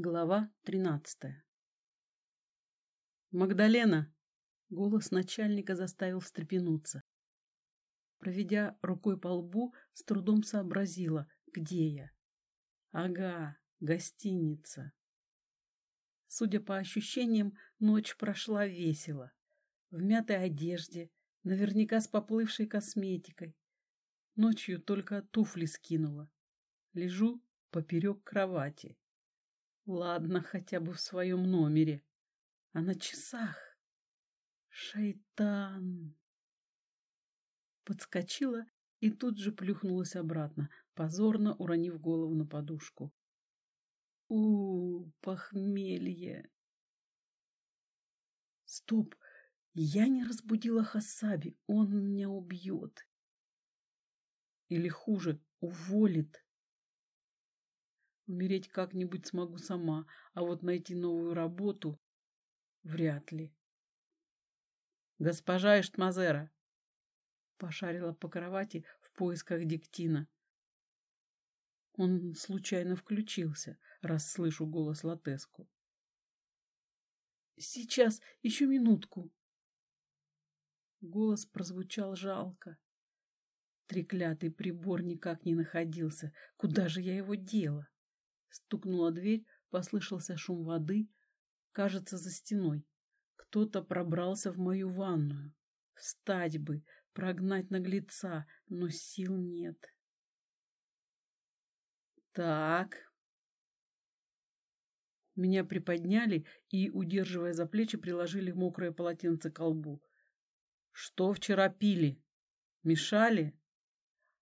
Глава тринадцатая «Магдалена!» — голос начальника заставил встрепенуться. Проведя рукой по лбу, с трудом сообразила, где я. «Ага, гостиница». Судя по ощущениям, ночь прошла весело. В мятой одежде, наверняка с поплывшей косметикой. Ночью только туфли скинула. Лежу поперек кровати. Ладно, хотя бы в своем номере. А на часах... Шайтан! Подскочила и тут же плюхнулась обратно, позорно уронив голову на подушку. У, похмелье! Стоп! Я не разбудила Хасаби, он меня убьет. Или хуже, уволит. Умереть как-нибудь смогу сама, а вот найти новую работу вряд ли. Госпожа Эштмазера пошарила по кровати в поисках диктина. Он случайно включился, раз слышу голос Латеску. Сейчас, еще минутку. Голос прозвучал жалко. Треклятый прибор никак не находился. Куда же я его дела? Стукнула дверь, послышался шум воды, кажется, за стеной. Кто-то пробрался в мою ванную. Встать бы, прогнать наглеца, но сил нет. Так. Меня приподняли и, удерживая за плечи, приложили мокрое полотенце к лбу. Что вчера пили? Мешали?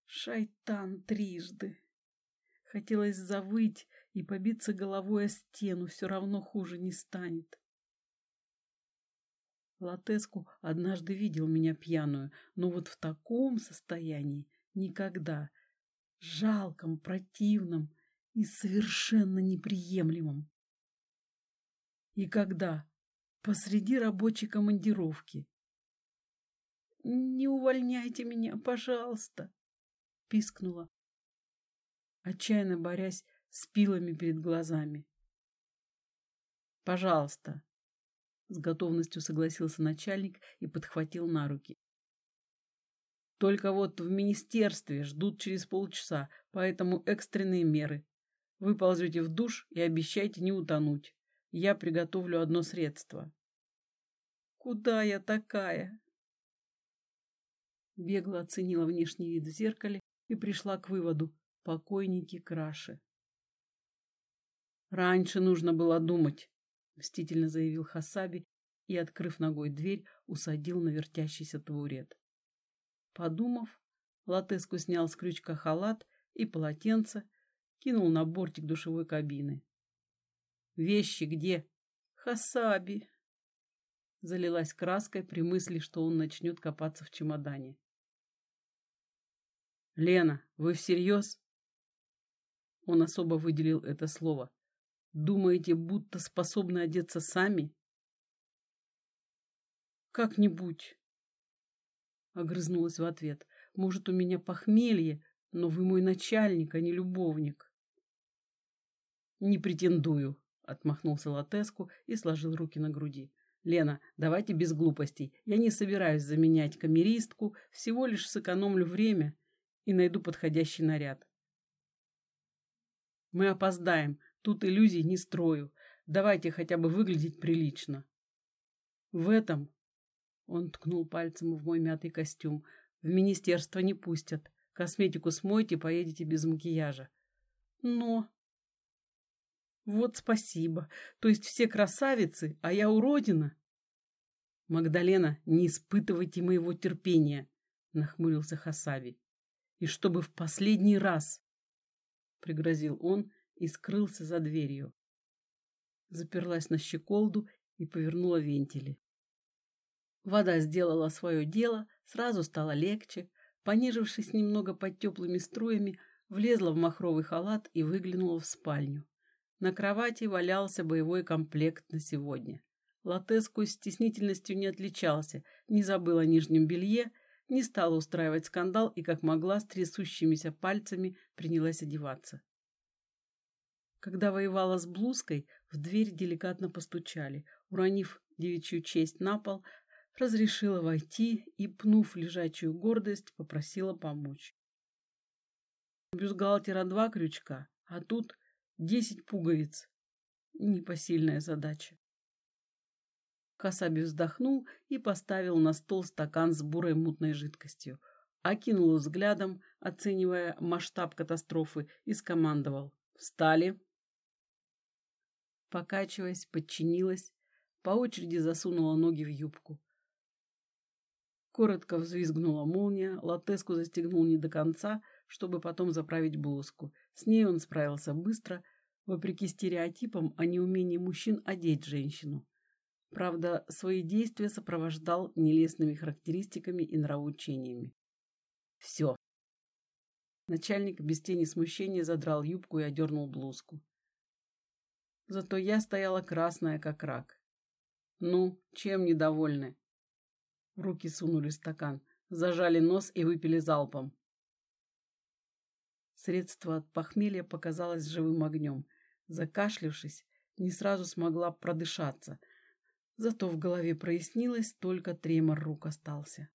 Шайтан трижды. Хотелось завыть и побиться головой о стену, все равно хуже не станет. Латеску однажды видел меня пьяную, но вот в таком состоянии никогда. Жалком, противном и совершенно неприемлемом. И когда? Посреди рабочей командировки. «Не увольняйте меня, пожалуйста!» — пискнула, отчаянно борясь с пилами перед глазами. «Пожалуйста», — с готовностью согласился начальник и подхватил на руки. «Только вот в министерстве ждут через полчаса, поэтому экстренные меры. Вы ползете в душ и обещайте не утонуть. Я приготовлю одно средство». «Куда я такая?» Бегло оценила внешний вид в зеркале и пришла к выводу – покойники краше. «Раньше нужно было думать», – мстительно заявил Хасаби и, открыв ногой дверь, усадил на вертящийся табурет. Подумав, Латеску снял с крючка халат и полотенце, кинул на бортик душевой кабины. «Вещи где?» «Хасаби!» Залилась краской при мысли, что он начнет копаться в чемодане. «Лена, вы всерьез?» Он особо выделил это слово. «Думаете, будто способны одеться сами?» «Как-нибудь», — огрызнулась в ответ. «Может, у меня похмелье, но вы мой начальник, а не любовник». «Не претендую», — отмахнулся Латеску и сложил руки на груди. «Лена, давайте без глупостей. Я не собираюсь заменять камеристку, всего лишь сэкономлю время и найду подходящий наряд. Мы опоздаем, тут иллюзий не строю. Давайте хотя бы выглядеть прилично. В этом, он ткнул пальцем в мой мятый костюм, в министерство не пустят. Косметику смойте, поедете без макияжа. Но... Вот спасибо. То есть все красавицы, а я уродина? Магдалена, не испытывайте моего терпения, нахмурился Хасави и чтобы в последний раз, — пригрозил он и скрылся за дверью. Заперлась на щеколду и повернула вентили. Вода сделала свое дело, сразу стало легче, понежившись немного под теплыми струями, влезла в махровый халат и выглянула в спальню. На кровати валялся боевой комплект на сегодня. Латеску стеснительностью не отличался, не забыл о нижнем белье — не стала устраивать скандал и, как могла, с трясущимися пальцами принялась одеваться. Когда воевала с блузкой, в дверь деликатно постучали. Уронив девичью честь на пол, разрешила войти и, пнув лежачую гордость, попросила помочь. Бюстгальтера два крючка, а тут десять пуговиц. Непосильная задача. Хасаби вздохнул и поставил на стол стакан с бурой мутной жидкостью. Окинул взглядом, оценивая масштаб катастрофы, и скомандовал. «Встали!» Покачиваясь, подчинилась, по очереди засунула ноги в юбку. Коротко взвизгнула молния, латеску застегнул не до конца, чтобы потом заправить блузку. С ней он справился быстро, вопреки стереотипам о неумении мужчин одеть женщину. Правда, свои действия сопровождал нелестными характеристиками и нравоучениями. Все. Начальник без тени смущения задрал юбку и одернул блузку. Зато я стояла красная, как рак. Ну, чем недовольны? руки сунули стакан, зажали нос и выпили залпом. Средство от похмелья показалось живым огнем. Закашлившись, не сразу смогла продышаться. Зато в голове прояснилось, только тремор рук остался.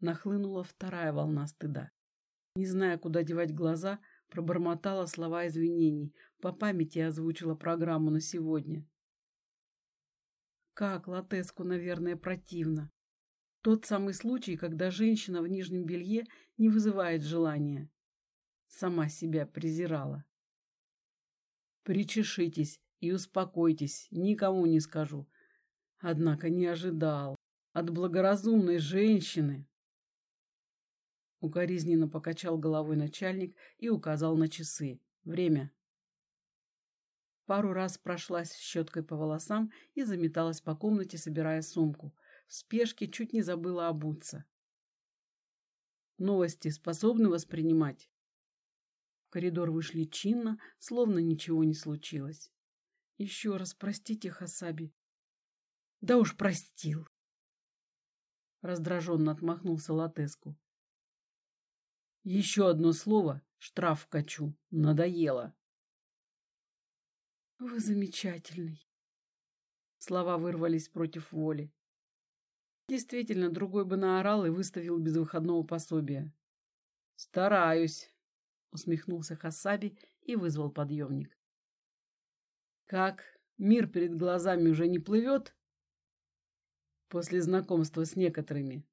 Нахлынула вторая волна стыда. Не зная, куда девать глаза, пробормотала слова извинений, по памяти озвучила программу на сегодня. Как Латеску, наверное, противно. Тот самый случай, когда женщина в нижнем белье не вызывает желания. Сама себя презирала. Причешитесь и успокойтесь, никому не скажу. Однако не ожидал. От благоразумной женщины. Укоризненно покачал головой начальник и указал на часы. Время. Пару раз прошлась щеткой по волосам и заметалась по комнате, собирая сумку. В спешке чуть не забыла обуться. Новости способны воспринимать? В коридор вышли чинно, словно ничего не случилось. Еще раз простите, Хасаби. Да уж простил. Раздраженно отмахнулся Латеску. Еще одно слово, штраф качу. Надоело. Вы замечательный. Слова вырвались против воли. Действительно, другой бы наорал и выставил без выходного пособия. Стараюсь, усмехнулся Хасаби и вызвал подъемник. Как? Мир перед глазами уже не плывет? После знакомства с некоторыми.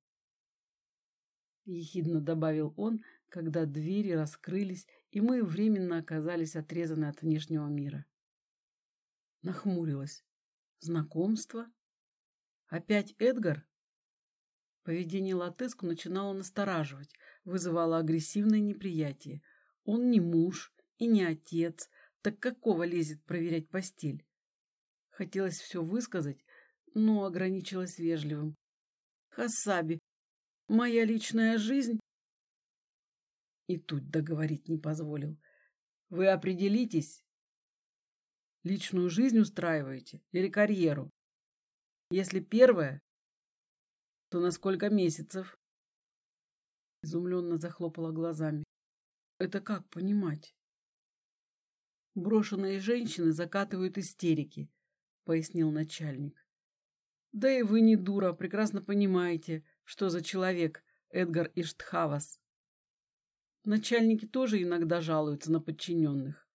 Ехидно добавил он, когда двери раскрылись, и мы временно оказались отрезаны от внешнего мира. Нахмурилась. Знакомство? Опять Эдгар? Поведение Латеску начинало настораживать, вызывало агрессивное неприятие. Он не муж и не отец, так какого лезет проверять постель? Хотелось все высказать, но ограничилась вежливым. Хасаби, моя личная жизнь... И тут договорить не позволил. Вы определитесь, Личную жизнь устраиваете или карьеру? Если первое, то на сколько месяцев? Изумленно захлопала глазами. Это как понимать? Брошенные женщины закатывают истерики, пояснил начальник. Да и вы не дура, прекрасно понимаете, что за человек Эдгар Иштхавас. Начальники тоже иногда жалуются на подчиненных.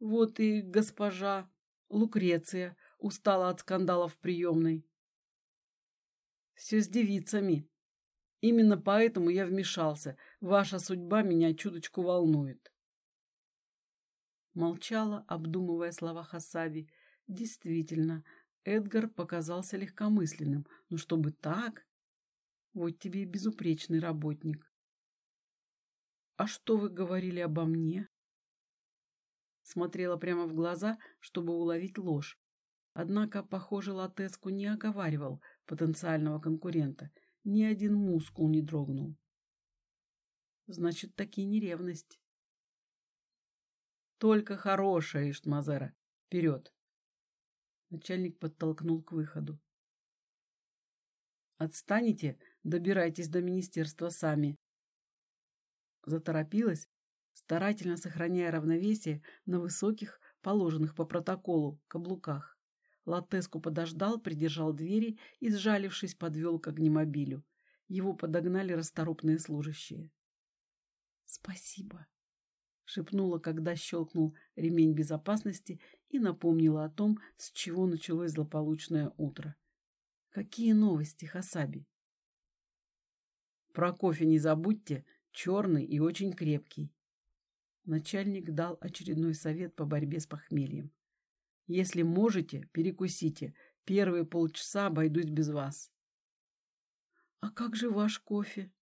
Вот и госпожа Лукреция устала от скандалов в приемной. Все с девицами. Именно поэтому я вмешался. Ваша судьба меня чуточку волнует. Молчала, обдумывая слова Хасаби. Действительно, Эдгар показался легкомысленным. Но чтобы так... Вот тебе и безупречный работник. А что вы говорили обо мне? Смотрела прямо в глаза, чтобы уловить ложь. Однако, похоже, Латеску не оговаривал потенциального конкурента. Ни один мускул не дрогнул. Значит, таки не ревность. Только хорошая, Иштмазера. Вперед. Начальник подтолкнул к выходу. Отстанете, добирайтесь до министерства сами. Заторопилась, старательно сохраняя равновесие на высоких, положенных по протоколу, каблуках. Латеску подождал, придержал двери и, сжалившись, подвел к огнемобилю. Его подогнали расторопные служащие. «Спасибо», — шепнула, когда щелкнул ремень безопасности и напомнила о том, с чего началось злополучное утро. «Какие новости, Хасаби?» «Про кофе не забудьте, черный и очень крепкий». Начальник дал очередной совет по борьбе с похмельем. «Если можете, перекусите. Первые полчаса обойдусь без вас». «А как же ваш кофе?»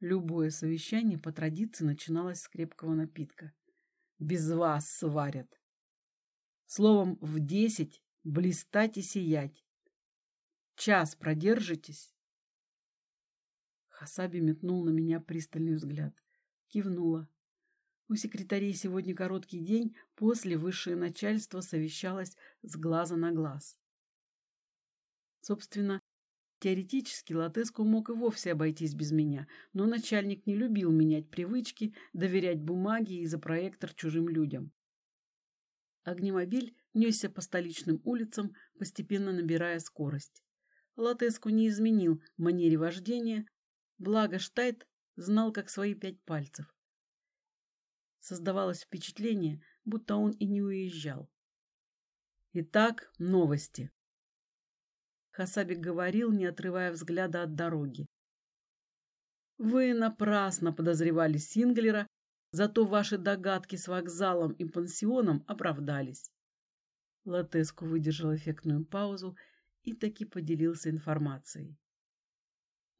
Любое совещание по традиции начиналось с крепкого напитка. «Без вас сварят». Словом, в десять блистать и сиять. Час продержитесь? Хасаби метнул на меня пристальный взгляд. Кивнула. У секретарей сегодня короткий день, после высшее начальство совещалось с глаза на глаз. Собственно, теоретически Латеску мог и вовсе обойтись без меня, но начальник не любил менять привычки, доверять бумаге и за проектор чужим людям. Огнемобиль несся по столичным улицам, постепенно набирая скорость. Латеску не изменил манере вождения, Благо Штайт знал как свои пять пальцев. Создавалось впечатление, будто он и не уезжал. Итак, новости. Хасабик говорил, не отрывая взгляда от дороги. Вы напрасно подозревали Синглера, зато ваши догадки с вокзалом и пансионом оправдались. Латеску выдержал эффектную паузу и таки поделился информацией.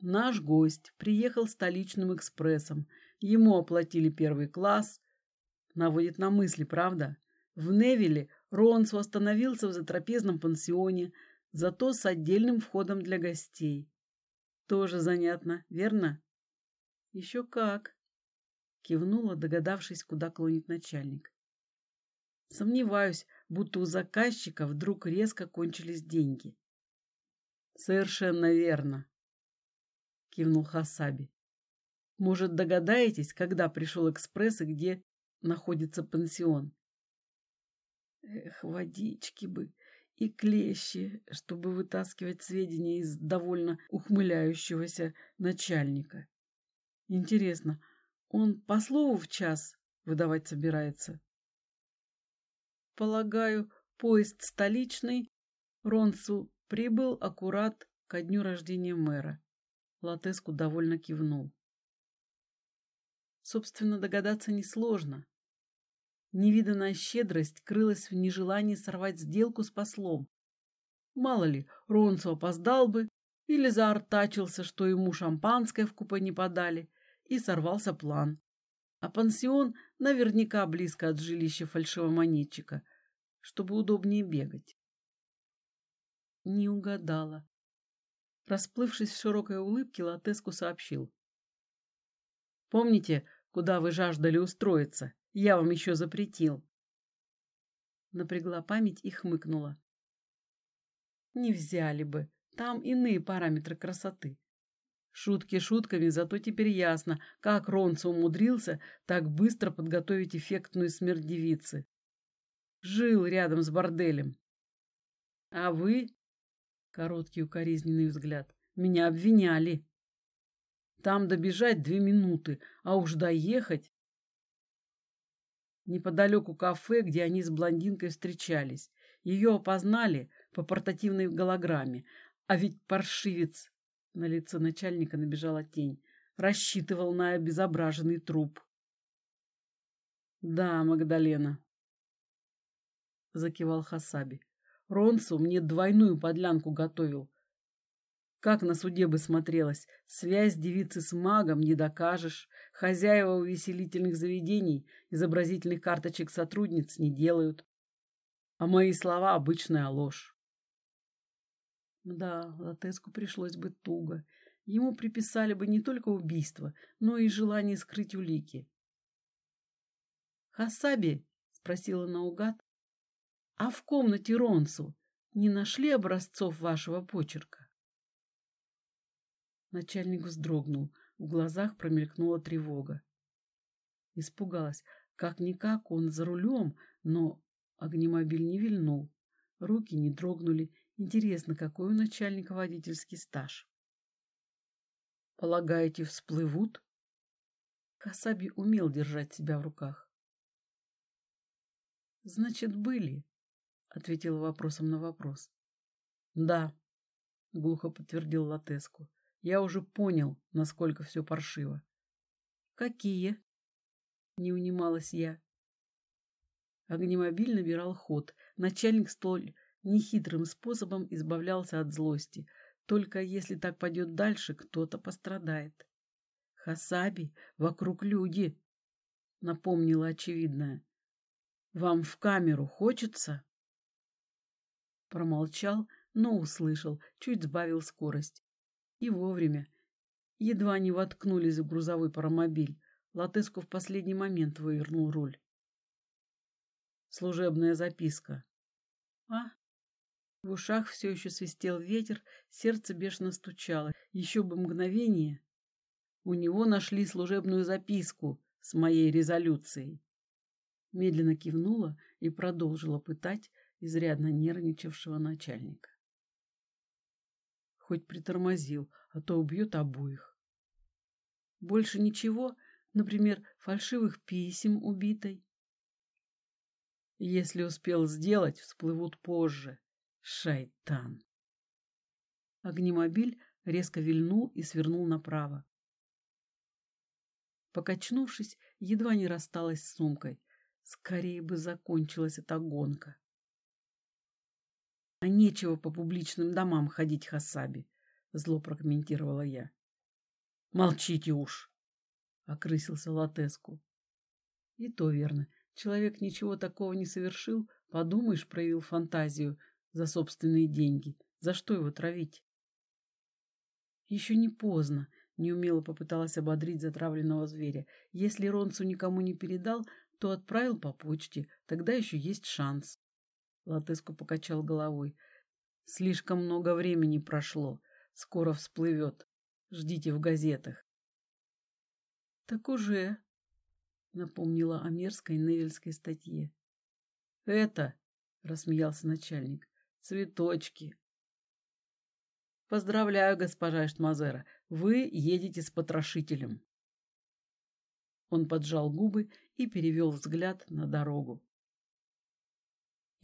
Наш гость приехал столичным экспрессом. Ему оплатили первый класс. Наводит на мысли, правда? В Невиле Ронсу остановился в затрапезном пансионе, зато с отдельным входом для гостей. Тоже занятно, верно? Еще как. Кивнула, догадавшись, куда клонит начальник. Сомневаюсь, будто у заказчика вдруг резко кончились деньги. Совершенно верно кивнул Хасаби. Может, догадаетесь, когда пришел экспресс и где находится пансион? Эх, водички бы и клещи, чтобы вытаскивать сведения из довольно ухмыляющегося начальника. Интересно, он по слову в час выдавать собирается? Полагаю, поезд столичный Ронсу прибыл аккурат ко дню рождения мэра. Латеску довольно кивнул. Собственно, догадаться несложно. Невиданная щедрость крылась в нежелании сорвать сделку с послом. Мало ли, Ронцу опоздал бы или заортачился, что ему шампанское в купе не подали, и сорвался план. А пансион наверняка близко от жилища фальшивомонетчика, чтобы удобнее бегать. Не угадала. Расплывшись в широкой улыбке, Латеску сообщил. «Помните, куда вы жаждали устроиться? Я вам еще запретил». Напрягла память и хмыкнула. «Не взяли бы. Там иные параметры красоты. Шутки шутками, зато теперь ясно, как Ронцо умудрился так быстро подготовить эффектную смерть девицы. Жил рядом с борделем. А вы Короткий укоризненный взгляд. Меня обвиняли. Там добежать две минуты, а уж доехать... Неподалеку кафе, где они с блондинкой встречались. Ее опознали по портативной голограмме. А ведь паршивец... На лицо начальника набежала тень. Рассчитывал на обезображенный труп. «Да, Магдалена», — закивал Хасаби. Ронсу мне двойную подлянку готовил. Как на суде бы смотрелась. Связь девицы с магом не докажешь. Хозяева увеселительных заведений изобразительных карточек сотрудниц не делают. А мои слова — обычная ложь. Да, Латеску пришлось бы туго. Ему приписали бы не только убийство, но и желание скрыть улики. «Хасаби?» — спросила наугад, а в комнате Ронсу не нашли образцов вашего почерка? Начальник вздрогнул, в глазах промелькнула тревога. Испугалась. Как-никак он за рулем, но огнемобиль не вильнул. Руки не дрогнули. Интересно, какой у начальника водительский стаж? Полагаете, всплывут? Хасаби умел держать себя в руках. Значит, были, ответила вопросом на вопрос. Да, глухо подтвердил Латеску. Я уже понял, насколько все паршиво. Какие? Не унималась я. Огнемобиль набирал ход. Начальник столь нехитрым способом избавлялся от злости. Только если так пойдет дальше, кто-то пострадает. Хасаби, вокруг люди, напомнила очевидное. Вам в камеру хочется? Промолчал, но услышал, чуть сбавил скорость. И вовремя. Едва не воткнулись в грузовой паромобиль. Латеску в последний момент вывернул руль. Служебная записка. А? В ушах все еще свистел ветер, сердце бешено стучало. Еще бы мгновение. У него нашли служебную записку с моей резолюцией. Медленно кивнула и продолжила пытать изрядно нервничавшего начальника. Хоть притормозил, а то убьет обоих. Больше ничего, например, фальшивых писем убитой. Если успел сделать, всплывут позже. Шайтан. Огнемобиль резко вильнул и свернул направо. Покачнувшись, едва не рассталась с сумкой. Скорее бы закончилась эта гонка. А нечего по публичным домам ходить Хасаби, зло прокомментировала я. Молчите уж, окрысился Латеску. И то верно. Человек ничего такого не совершил, подумаешь, проявил фантазию за собственные деньги. За что его травить? Еще не поздно, неумело попыталась ободрить затравленного зверя. Если Ронцу никому не передал, то отправил по почте, тогда еще есть шанс. Латеску покачал головой. Слишком много времени прошло. Скоро всплывет. Ждите в газетах. Так уже, напомнила о мерзкой невельской статье. Это, рассмеялся начальник, цветочки. Поздравляю, госпожа Эштмазера, вы едете с потрошителем. Он поджал губы и перевел взгляд на дорогу.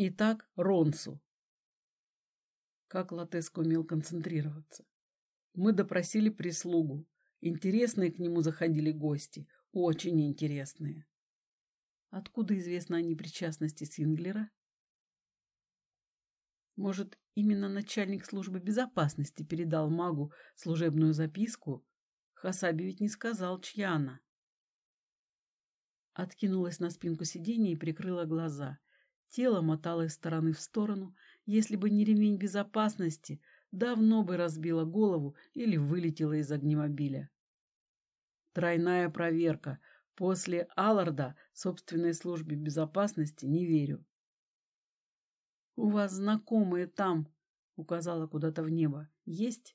Итак, Ронсу. Как Латеско умел концентрироваться. Мы допросили прислугу. Интересные к нему заходили гости. Очень интересные. Откуда известно о непричастности Синглера? Может, именно начальник службы безопасности передал магу служебную записку? Хасаби ведь не сказал, чья она. Откинулась на спинку сиденья и прикрыла глаза. Тело мотало из стороны в сторону. Если бы не ремень безопасности, давно бы разбила голову или вылетела из огнемобиля. Тройная проверка. После Алларда собственной службе безопасности не верю. «У вас знакомые там», — указала куда-то в небо, — «есть?»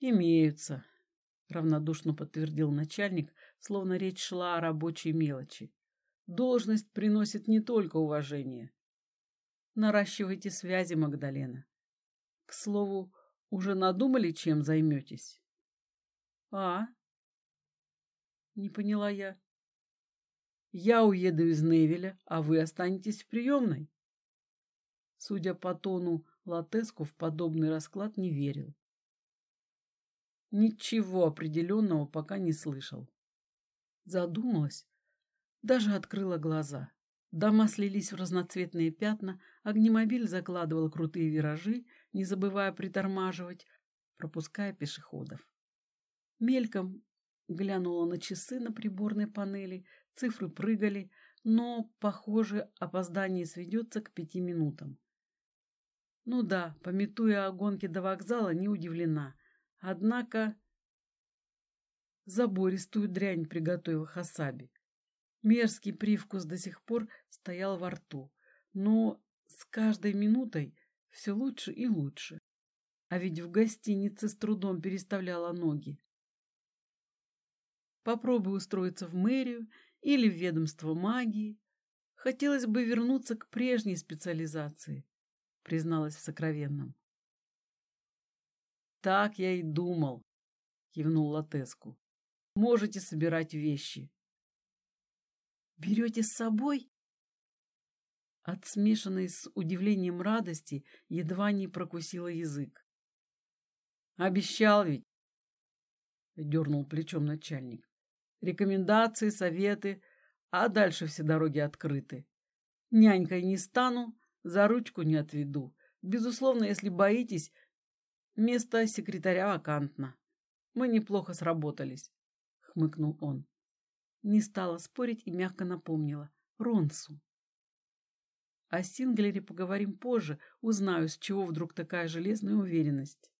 «Имеются», — равнодушно подтвердил начальник, словно речь шла о рабочей мелочи. «Должность приносит не только уважение. Наращивайте связи, Магдалена. К слову, уже надумали, чем займетесь?» «А?» Не поняла я. Я уеду из Невеля, а вы останетесь в приемной. Судя по тону, Латеску в подобный расклад не верил. Ничего определенного пока не слышал. Задумалась, даже открыла глаза. Дома слились в разноцветные пятна, огнемобиль закладывал крутые виражи, не забывая притормаживать, пропуская пешеходов. Мельком Глянула на часы на приборной панели, цифры прыгали, но, похоже, опоздание сведется к пяти минутам. Ну да, пометуя о гонке до вокзала, не удивлена. Однако забористую дрянь приготовил Хасаби. Мерзкий привкус до сих пор стоял во рту, но с каждой минутой все лучше и лучше. А ведь в гостинице с трудом переставляла ноги. Попробую устроиться в мэрию или в ведомство магии. Хотелось бы вернуться к прежней специализации, призналась в сокровенном. Так я и думал, кивнул Латеску. Можете собирать вещи. Берете с собой? От смешанной с удивлением радости едва не прокусила язык. Обещал ведь, дернул плечом начальник. Рекомендации, советы, а дальше все дороги открыты. Нянькой не стану, за ручку не отведу. Безусловно, если боитесь, место секретаря вакантно. Мы неплохо сработались, хмыкнул он. Не стала спорить и мягко напомнила. Ронсу. О Синглере поговорим позже, узнаю, с чего вдруг такая железная уверенность.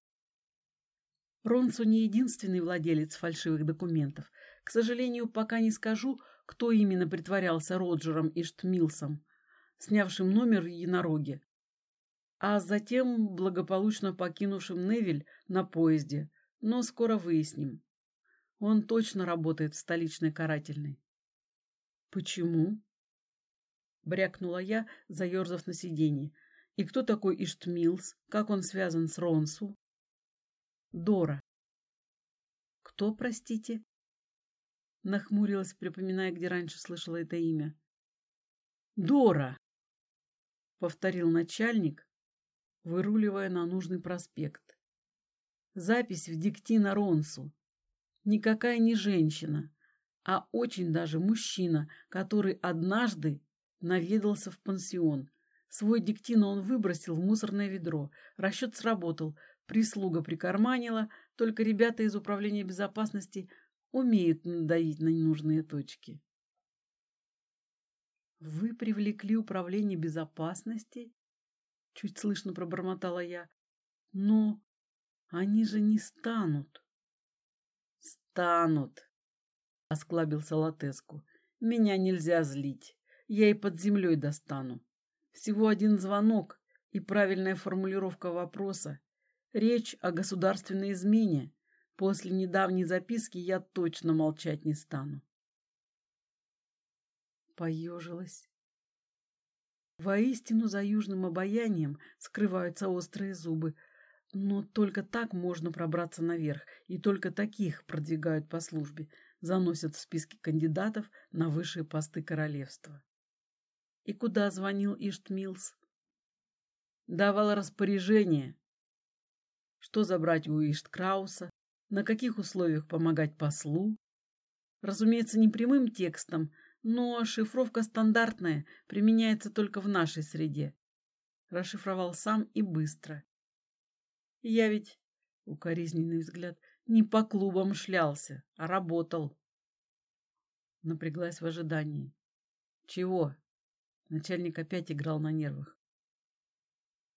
Ронсу не единственный владелец фальшивых документов. К сожалению, пока не скажу, кто именно притворялся Роджером и Штмилсом, снявшим номер в Енороге, а затем благополучно покинувшим Невель на поезде, но скоро выясним. Он точно работает в столичной карательной. Почему? брякнула я, заерзав на сиденье. И кто такой Иштмилс? Как он связан с Ронсу? Дора. Кто, простите? Нахмурилась, припоминая, где раньше слышала это имя. Дора, повторил начальник, выруливая на нужный проспект. Запись в дикти на Ронсу. Никакая не женщина, а очень даже мужчина, который однажды наведался в пансион. Свой диктин он выбросил в мусорное ведро. Расчет сработал. Прислуга прикарманила, только ребята из управления безопасности умеют надавить на ненужные точки. «Вы привлекли управление безопасности?» Чуть слышно пробормотала я. «Но они же не станут». «Станут», — осклабился Латеску. «Меня нельзя злить я и под землей достану. Всего один звонок и правильная формулировка вопроса. Речь о государственной измене. После недавней записки я точно молчать не стану. Поежилась. Воистину за южным обаянием скрываются острые зубы, но только так можно пробраться наверх, и только таких продвигают по службе, заносят в списки кандидатов на высшие посты королевства. И куда звонил Иштмилс? Давал распоряжение, что забрать у Ишткрауса, на каких условиях помогать послу. Разумеется, не прямым текстом, но шифровка стандартная, применяется только в нашей среде. Расшифровал сам и быстро. Я ведь, укоризненный взгляд, не по клубам шлялся, а работал. Напряглась в ожидании. Чего? Начальник опять играл на нервах.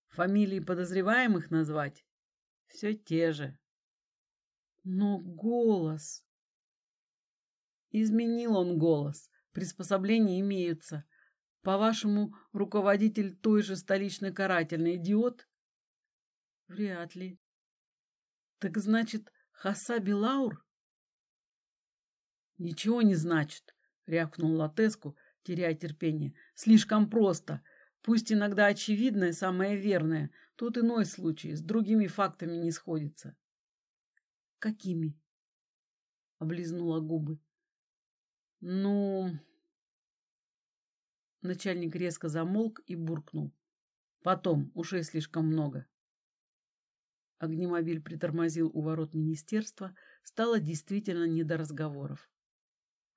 Фамилии подозреваемых назвать? Все те же. Но голос... Изменил он голос. Приспособления имеются. По-вашему, руководитель той же столичной карательной идиот? Вряд ли. Так значит, Хасаби Лаур? Ничего не значит, рявкнул Латеску, теряя терпение. Слишком просто. Пусть иногда очевидное самое верное. Тут иной случай, с другими фактами не сходится. Какими? Облизнула губы. Ну... Начальник резко замолк и буркнул. Потом, ушей слишком много. Огнемобиль притормозил у ворот министерства, стало действительно не до разговоров.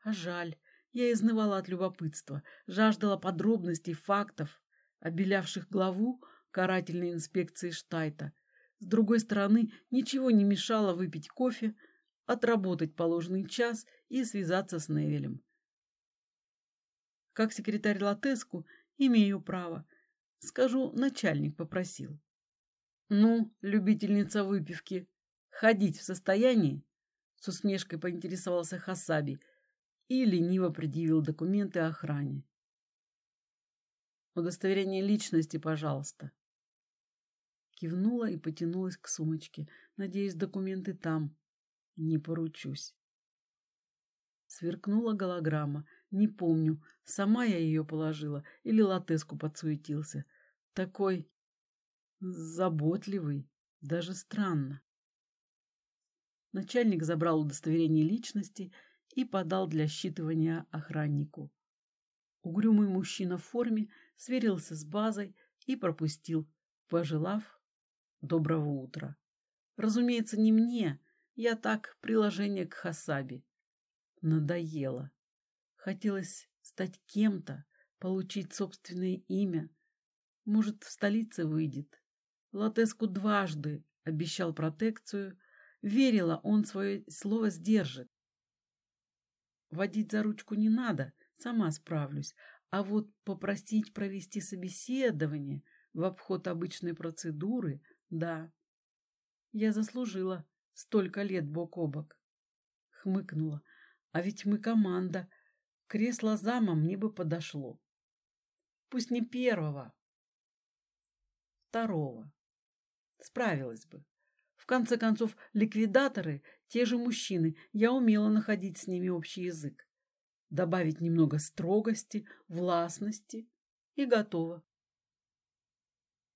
А жаль, я изнывала от любопытства, жаждала подробностей, фактов, обелявших главу карательной инспекции Штайта. С другой стороны, ничего не мешало выпить кофе, отработать положенный час и связаться с Невелем. Как секретарь Латеску имею право. Скажу, начальник попросил. Ну, любительница выпивки, ходить в состоянии? С усмешкой поинтересовался Хасаби – и лениво предъявил документы охране. «Удостоверение личности, пожалуйста». Кивнула и потянулась к сумочке. Надеюсь, документы там. Не поручусь. Сверкнула голограмма. Не помню, сама я ее положила или латеску подсуетился. Такой заботливый, даже странно. Начальник забрал удостоверение личности и подал для считывания охраннику. Угрюмый мужчина в форме сверился с базой и пропустил, пожелав доброго утра. Разумеется, не мне, я так, приложение к Хасаби. Надоело. Хотелось стать кем-то, получить собственное имя. Может, в столице выйдет. Латеску дважды обещал протекцию. Верила, он свое слово сдержит. Водить за ручку не надо, сама справлюсь. А вот попросить провести собеседование в обход обычной процедуры, да. Я заслужила столько лет бок о бок. Хмыкнула. А ведь мы команда. Кресло зама мне бы подошло. Пусть не первого, второго. Справилась бы. В конце концов, ликвидаторы — те же мужчины. Я умела находить с ними общий язык. Добавить немного строгости, властности и готово.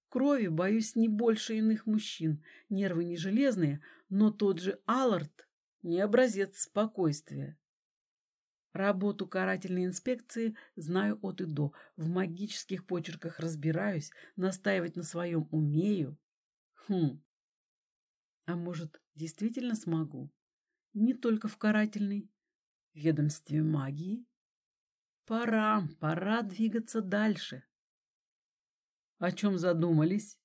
Крови боюсь не больше иных мужчин. Нервы не железные, но тот же Аллард не образец спокойствия. Работу карательной инспекции знаю от и до. В магических почерках разбираюсь, настаивать на своем умею. Хм. А может, действительно смогу? Не только в карательной ведомстве магии? Пора, пора двигаться дальше. О чем задумались?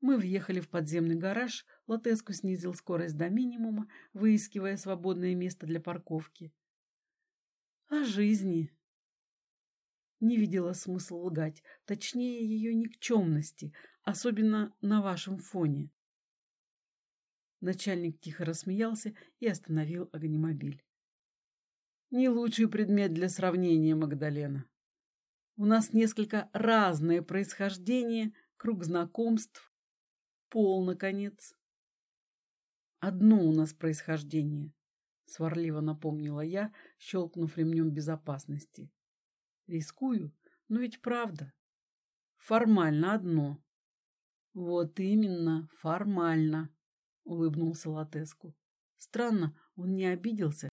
Мы въехали в подземный гараж, Латеску снизил скорость до минимума, выискивая свободное место для парковки. О жизни. Не видела смысла лгать, точнее ее никчемности, особенно на вашем фоне. Начальник тихо рассмеялся и остановил огнемобиль. Не лучший предмет для сравнения, Магдалена. У нас несколько разное происхождение, круг знакомств, пол, наконец. Одно у нас происхождение сварливо напомнила я, щелкнув ремнем безопасности. Рискую, но ведь правда. Формально одно. Вот именно, формально, улыбнулся Латеску. Странно, он не обиделся,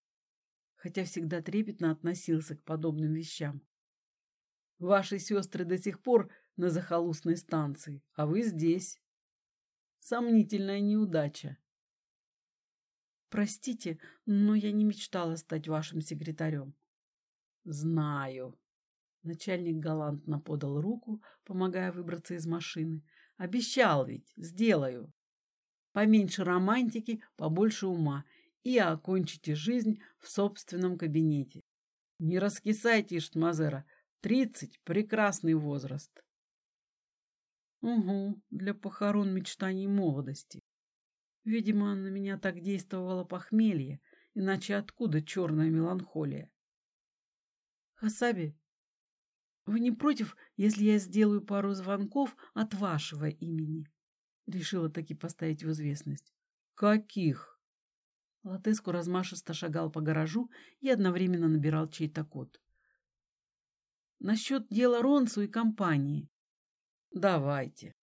хотя всегда трепетно относился к подобным вещам. Ваши сестры до сих пор на захолустной станции, а вы здесь. Сомнительная неудача. Простите, но я не мечтала стать вашим секретарем. Знаю. Начальник галантно подал руку, помогая выбраться из машины. Обещал ведь, сделаю. Поменьше романтики, побольше ума, и окончите жизнь в собственном кабинете. Не раскисайте, Иштмазера. Тридцать — прекрасный возраст. Угу, для похорон мечтаний молодости. Видимо, на меня так действовало похмелье, иначе откуда черная меланхолия? Хасаби, вы не против, если я сделаю пару звонков от вашего имени? Решила таки поставить в известность. Каких? Латеску размашисто шагал по гаражу и одновременно набирал чей-то код. Насчет дела Ронсу и компании. Давайте.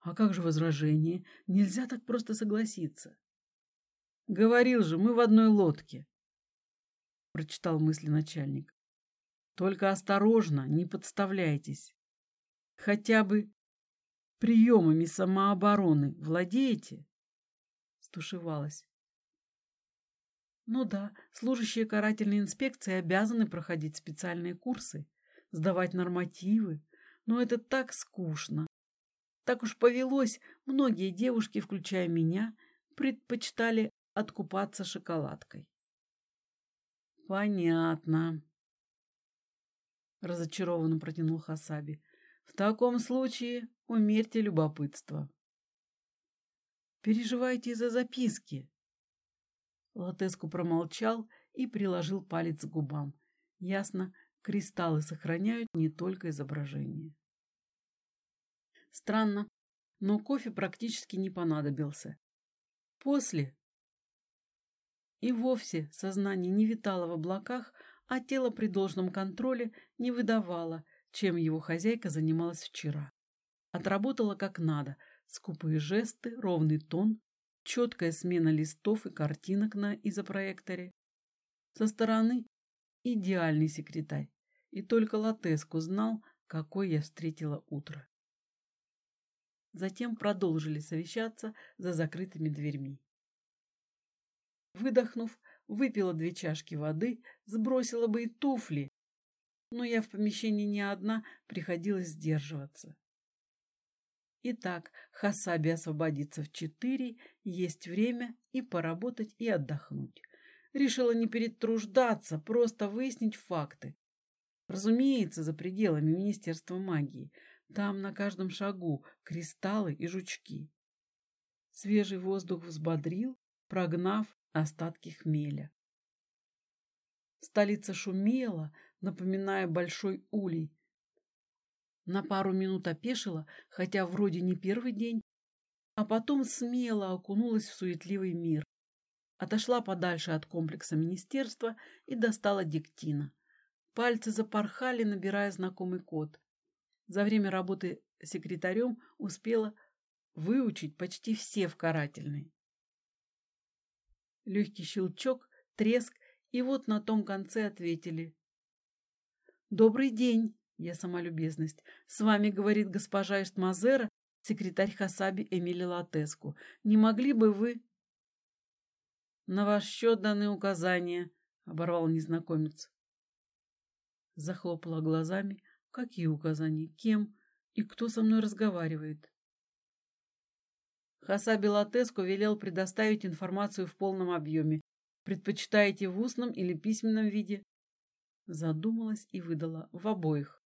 А как же возражение? Нельзя так просто согласиться. Говорил же, мы в одной лодке. Прочитал мысли начальник. Только осторожно, не подставляйтесь. Хотя бы приемами самообороны владеете? Стушевалась. Ну да, служащие карательной инспекции обязаны проходить специальные курсы, сдавать нормативы, но это так скучно. Так уж повелось, многие девушки, включая меня, предпочитали откупаться шоколадкой. Понятно. Разочарованно протянул Хасаби. В таком случае умерьте любопытство. Переживайте из-за записки. Латеску промолчал и приложил палец к губам. Ясно, кристаллы сохраняют не только изображение. Странно, но кофе практически не понадобился. После И вовсе сознание не витало в облаках, а тело при должном контроле не выдавало, чем его хозяйка занималась вчера. Отработала как надо, скупые жесты, ровный тон, четкая смена листов и картинок на изопроекторе. Со стороны идеальный секретарь, и только Латеску знал, какой я встретила утро. Затем продолжили совещаться за закрытыми дверьми. Выдохнув, выпила две чашки воды, сбросила бы и туфли, но я в помещении не одна, приходилось сдерживаться. Итак, Хасаби освободится в четыре, есть время и поработать, и отдохнуть. Решила не перетруждаться, просто выяснить факты. Разумеется, за пределами Министерства магии. Там на каждом шагу кристаллы и жучки. Свежий воздух взбодрил, прогнав остатки хмеля. Столица шумела, напоминая большой улей, на пару минут опешила, хотя вроде не первый день, а потом смело окунулась в суетливый мир. Отошла подальше от комплекса министерства и достала диктина. Пальцы запорхали, набирая знакомый код. За время работы секретарем успела выучить почти все в карательной. Легкий щелчок, треск, и вот на том конце ответили. «Добрый день!» Я сама любезность. С вами, говорит госпожа Эштмазера, секретарь Хасаби Эмили Латеску. Не могли бы вы... На ваш счет даны указания, оборвал незнакомец. Захлопала глазами. Какие указания? Кем? И кто со мной разговаривает? Хасаби Латеску велел предоставить информацию в полном объеме. Предпочитаете в устном или письменном виде? Задумалась и выдала в обоих.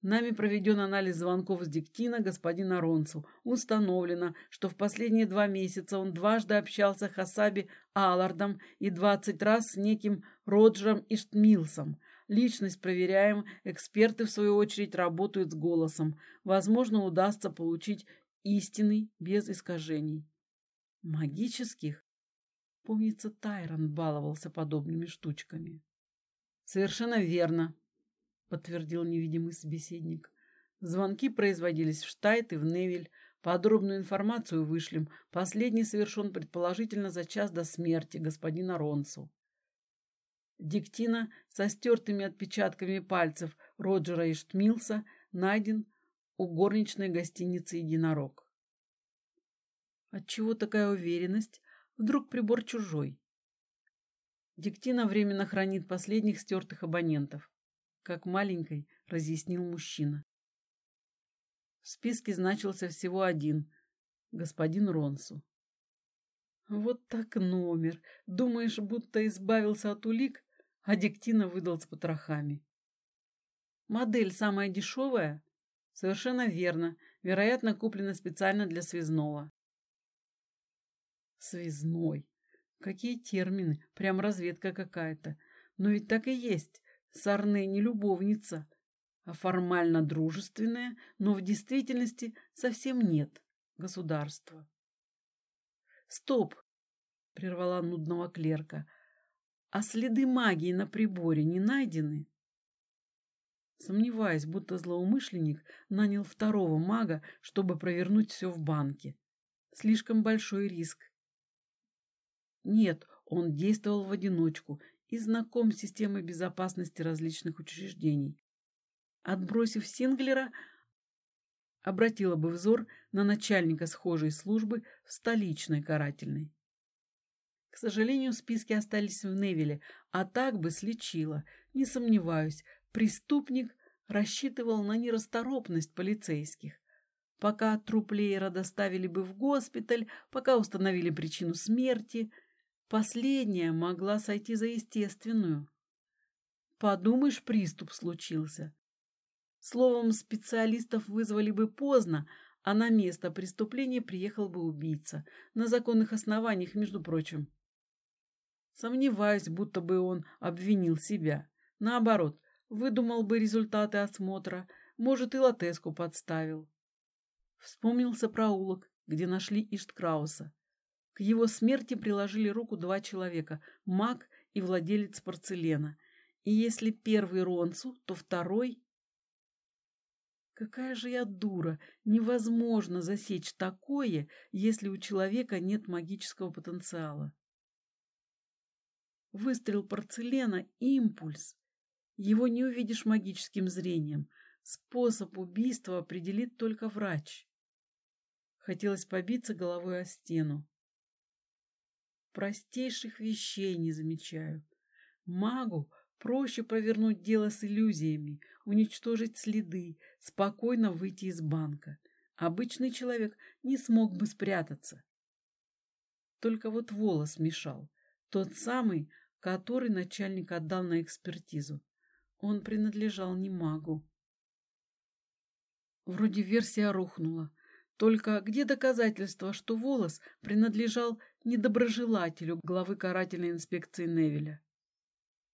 Нами проведен анализ звонков с диктина господина Ронцу. Установлено, что в последние два месяца он дважды общался с Хасаби Аллардом и двадцать раз с неким Роджером Иштмилсом. Личность проверяем, эксперты, в свою очередь, работают с голосом. Возможно, удастся получить истинный без искажений. Магических? Помнится, Тайрон баловался подобными штучками. Совершенно верно, подтвердил невидимый собеседник. Звонки производились в Штайт и в Невель. Подробную информацию вышлем. Последний совершен предположительно за час до смерти господина Ронсу. Диктина со стертыми отпечатками пальцев Роджера и Штмилса найден у горничной гостиницы «Единорог». Отчего такая уверенность? Вдруг прибор чужой? Диктина временно хранит последних стертых абонентов как маленькой, разъяснил мужчина. В списке значился всего один — господин Ронсу. Вот так номер. Думаешь, будто избавился от улик, а диктина выдал с потрохами. Модель самая дешевая? Совершенно верно. Вероятно, куплена специально для связного. Связной. Какие термины. Прям разведка какая-то. Но ведь так и есть. Сарне не любовница, а формально дружественная, но в действительности совсем нет государства. «Стоп!» — прервала нудного клерка. «А следы магии на приборе не найдены?» Сомневаюсь, будто злоумышленник нанял второго мага, чтобы провернуть все в банке. Слишком большой риск. Нет, он действовал в одиночку и знаком с системой безопасности различных учреждений. Отбросив Синглера, обратила бы взор на начальника схожей службы в столичной карательной. К сожалению, списки остались в Невиле, а так бы слечила. Не сомневаюсь, преступник рассчитывал на нерасторопность полицейских. Пока труп Лейера доставили бы в госпиталь, пока установили причину смерти – Последняя могла сойти за естественную. Подумаешь, приступ случился. Словом, специалистов вызвали бы поздно, а на место преступления приехал бы убийца. На законных основаниях, между прочим. Сомневаюсь, будто бы он обвинил себя. Наоборот, выдумал бы результаты осмотра, может, и Латеску подставил. Вспомнился проулок, где нашли Ишткрауса. К его смерти приложили руку два человека – маг и владелец порцелена. И если первый Ронцу, то второй... Какая же я дура! Невозможно засечь такое, если у человека нет магического потенциала. Выстрел порцелена – импульс. Его не увидишь магическим зрением. Способ убийства определит только врач. Хотелось побиться головой о стену. Простейших вещей не замечаю. Магу проще провернуть дело с иллюзиями, уничтожить следы, спокойно выйти из банка. Обычный человек не смог бы спрятаться. Только вот волос мешал. Тот самый, который начальник отдал на экспертизу. Он принадлежал не магу. Вроде версия рухнула. Только где доказательства, что волос принадлежал недоброжелателю главы карательной инспекции Невеля?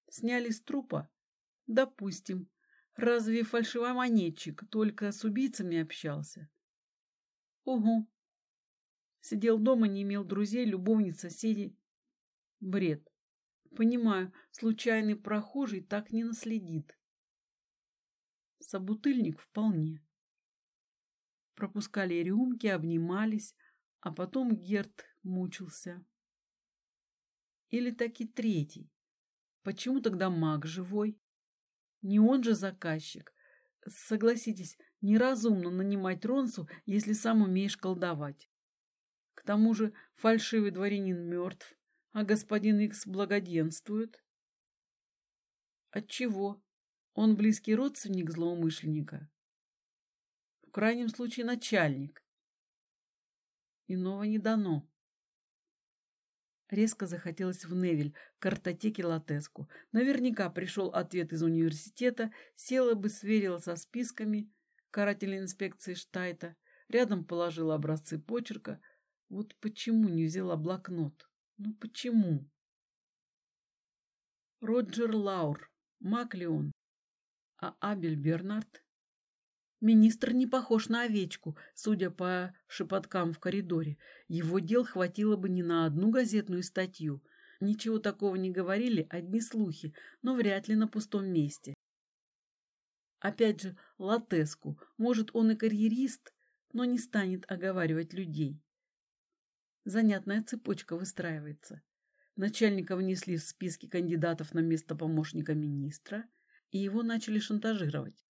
Сняли с трупа? Допустим. Разве фальшивомонетчик только с убийцами общался? Угу. Сидел дома, не имел друзей, любовниц, соседей. Бред. Понимаю, случайный прохожий так не наследит. Собутыльник вполне. Пропускали рюмки, обнимались, а потом Герт мучился. Или таки третий. Почему тогда маг живой? Не он же заказчик. Согласитесь, неразумно нанимать Ронсу, если сам умеешь колдовать. К тому же фальшивый дворянин мертв, а господин Икс благоденствует. Отчего? Он близкий родственник злоумышленника. В крайнем случае начальник. Иного не дано. Резко захотелось в Невель, картотеке Латеску. Наверняка пришел ответ из университета, села бы, сверила со списками карательной инспекции Штайта, рядом положила образцы почерка. Вот почему не взяла блокнот? Ну почему? Роджер Лаур, Маклеон, а Абель Бернард? Министр не похож на овечку, судя по шепоткам в коридоре. Его дел хватило бы не на одну газетную статью. Ничего такого не говорили, одни слухи, но вряд ли на пустом месте. Опять же, Латеску. Может, он и карьерист, но не станет оговаривать людей. Занятная цепочка выстраивается. Начальника внесли в списки кандидатов на место помощника министра, и его начали шантажировать.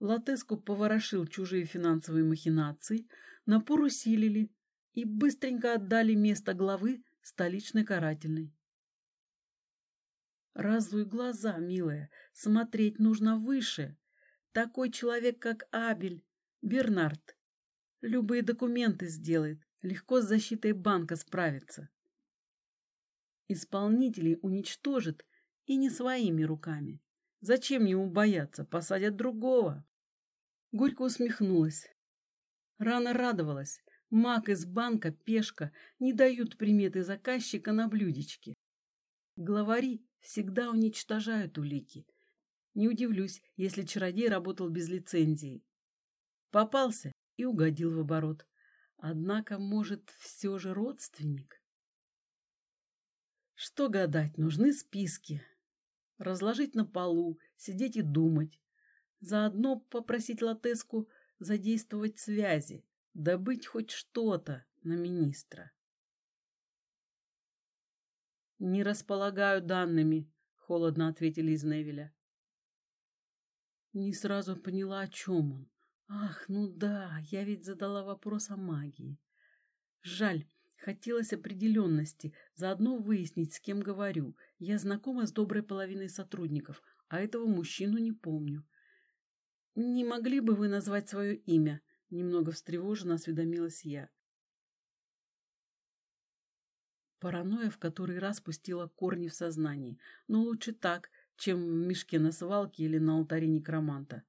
Латеску поворошил чужие финансовые махинации, напор усилили и быстренько отдали место главы столичной карательной. Разуй глаза, милая, смотреть нужно выше. Такой человек, как Абель, Бернард, любые документы сделает, легко с защитой банка справится. Исполнителей уничтожит и не своими руками. Зачем ему бояться? Посадят другого. Горько усмехнулась. Рано радовалась. Маг из банка, пешка не дают приметы заказчика на блюдечке. Главари всегда уничтожают улики. Не удивлюсь, если чародей работал без лицензии. Попался и угодил в оборот. Однако, может, все же родственник? Что гадать, нужны списки. Разложить на полу, сидеть и думать. Заодно попросить Латеску задействовать связи, добыть хоть что-то на министра. «Не располагаю данными», — холодно ответили из Невеля. Не сразу поняла, о чем он. Ах, ну да, я ведь задала вопрос о магии. Жаль, хотелось определенности, заодно выяснить, с кем говорю. Я знакома с доброй половиной сотрудников, а этого мужчину не помню. Не могли бы вы назвать свое имя? Немного встревоженно осведомилась я. Паранойя в который раз пустила корни в сознании, но лучше так, чем в мешке на свалке или на алтаре некроманта.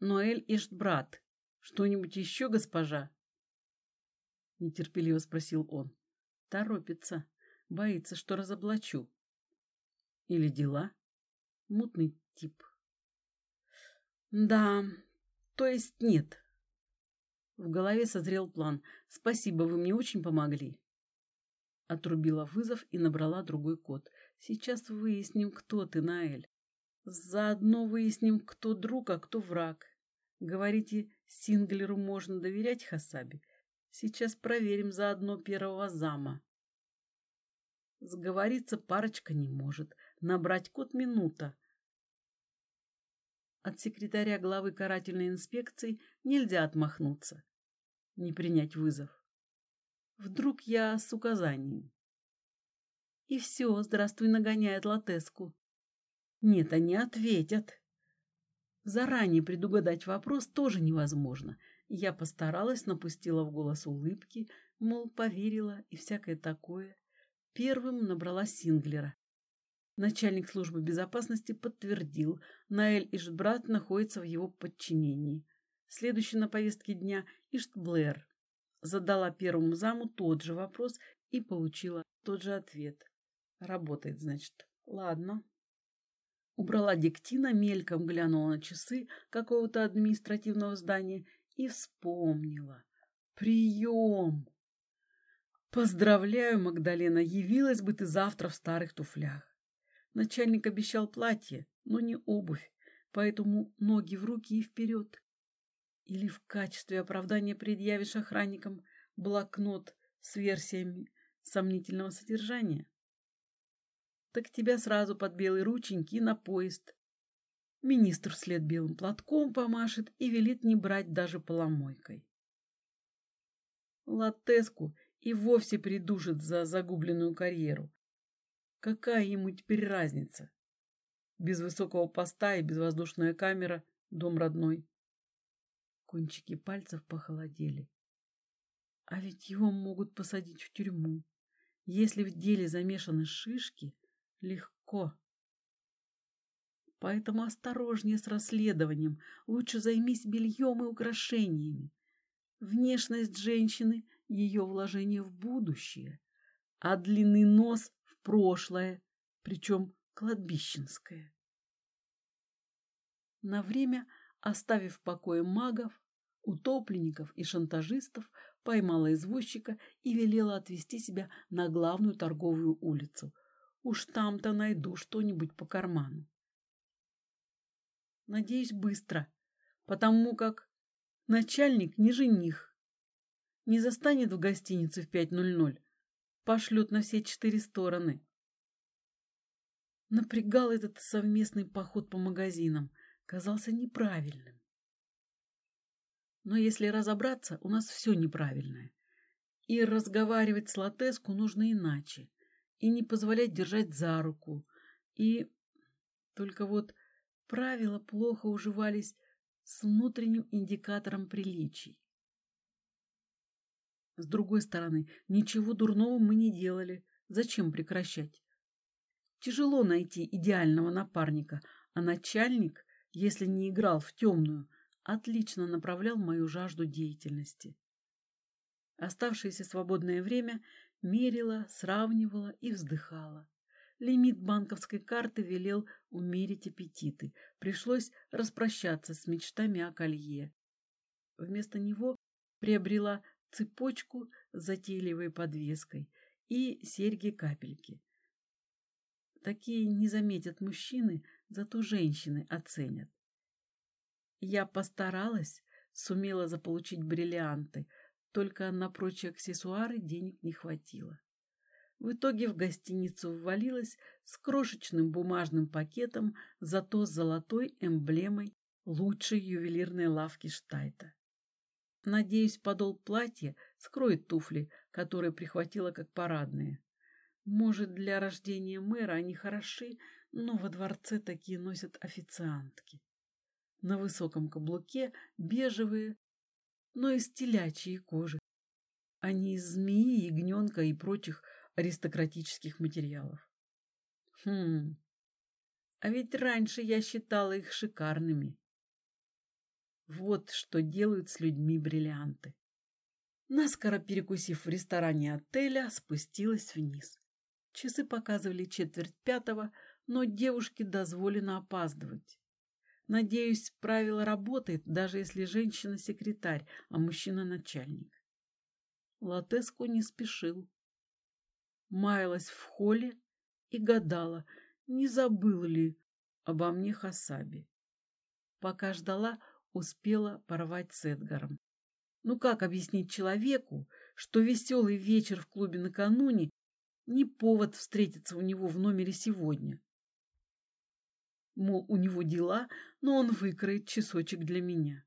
Ноэль Иштбрат. Что-нибудь еще, госпожа? Нетерпеливо спросил он. Торопится. Боится, что разоблачу. Или дела? Мутный тип. Да, то есть нет. В голове созрел план. Спасибо, вы мне очень помогли. Отрубила вызов и набрала другой код. Сейчас выясним, кто ты, Наэль. Заодно выясним, кто друг, а кто враг. Говорите, Синглеру можно доверять Хасаби? Сейчас проверим заодно первого зама. Сговориться парочка не может. Набрать код минута. От секретаря главы карательной инспекции нельзя отмахнуться. Не принять вызов. Вдруг я с указанием. И все, здравствуй, нагоняет Латеску. Нет, они ответят. Заранее предугадать вопрос тоже невозможно. Я постаралась, напустила в голос улыбки, мол, поверила и всякое такое. Первым набрала Синглера. Начальник службы безопасности подтвердил, Наэль Иштбрат находится в его подчинении. Следующий на повестке дня Ишт Блэр. Задала первому заму тот же вопрос и получила тот же ответ. Работает, значит. Ладно. Убрала диктина, мельком глянула на часы какого-то административного здания и вспомнила. Прием! Поздравляю, Магдалена, явилась бы ты завтра в старых туфлях. Начальник обещал платье, но не обувь, поэтому ноги в руки и вперед. Или в качестве оправдания предъявишь охранникам блокнот с версиями сомнительного содержания? Так тебя сразу под белые рученьки на поезд. Министр вслед белым платком помашет и велит не брать даже поломойкой. Латеску и вовсе придушит за загубленную карьеру. Какая ему теперь разница? Без высокого поста и безвоздушная камера, дом родной. Кончики пальцев похолодели. А ведь его могут посадить в тюрьму. Если в деле замешаны шишки, легко. Поэтому осторожнее с расследованием. Лучше займись бельем и украшениями. Внешность женщины — ее вложение в будущее, а длинный нос — в прошлое, причем кладбищенское. На время, оставив в покое магов, утопленников и шантажистов, поймала извозчика и велела отвезти себя на главную торговую улицу. Уж там-то найду что-нибудь по карману. Надеюсь, быстро, потому как начальник не жених. Не застанет в гостинице в 5.00. Пошлют на все четыре стороны. Напрягал этот совместный поход по магазинам. Казался неправильным. Но если разобраться, у нас все неправильное. И разговаривать с Латеску нужно иначе. И не позволять держать за руку. И только вот правила плохо уживались с внутренним индикатором приличий. С другой стороны, ничего дурного мы не делали. Зачем прекращать? Тяжело найти идеального напарника, а начальник, если не играл в темную, отлично направлял мою жажду деятельности. Оставшееся свободное время мерила, сравнивала и вздыхала. Лимит банковской карты велел умерить аппетиты. Пришлось распрощаться с мечтами о колье. Вместо него приобрела цепочку с затейливой подвеской и серьги-капельки. Такие не заметят мужчины, зато женщины оценят. Я постаралась, сумела заполучить бриллианты, только на прочие аксессуары денег не хватило. В итоге в гостиницу ввалилась с крошечным бумажным пакетом, зато с золотой эмблемой лучшей ювелирной лавки Штайта. Надеюсь, подол платья скроет туфли, которые прихватила как парадные. Может, для рождения мэра они хороши, но во дворце такие носят официантки. На высоком каблуке бежевые, но из телячьей кожи, а не из змеи, ягненка и прочих аристократических материалов. Хм, а ведь раньше я считала их шикарными. Вот что делают с людьми бриллианты. Наскоро перекусив в ресторане отеля, спустилась вниз. Часы показывали четверть пятого, но девушке дозволено опаздывать. Надеюсь, правило работает, даже если женщина секретарь, а мужчина начальник. Латеску не спешил. Маялась в холле и гадала, не забыл ли обо мне Хасаби. Пока ждала, успела порвать с Эдгаром. Ну как объяснить человеку, что веселый вечер в клубе накануне не повод встретиться у него в номере сегодня? Мол, у него дела, но он выкроет часочек для меня.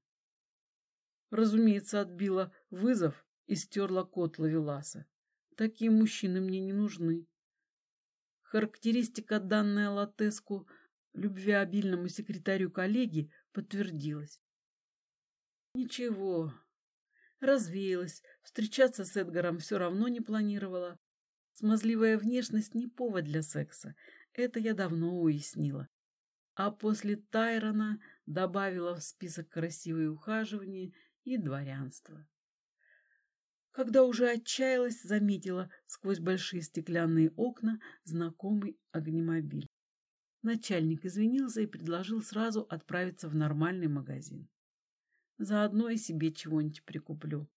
Разумеется, отбила вызов и стерла кот Лавеласа. Такие мужчины мне не нужны. Характеристика, данная Латеску любвеобильному секретарю коллеги, подтвердилась. Ничего, развеялась, встречаться с Эдгаром все равно не планировала. Смазливая внешность не повод для секса, это я давно уяснила. А после Тайрона добавила в список красивые ухаживания и дворянство. Когда уже отчаялась, заметила сквозь большие стеклянные окна знакомый огнемобиль. Начальник извинился и предложил сразу отправиться в нормальный магазин. Заодно и себе чего-нибудь прикуплю.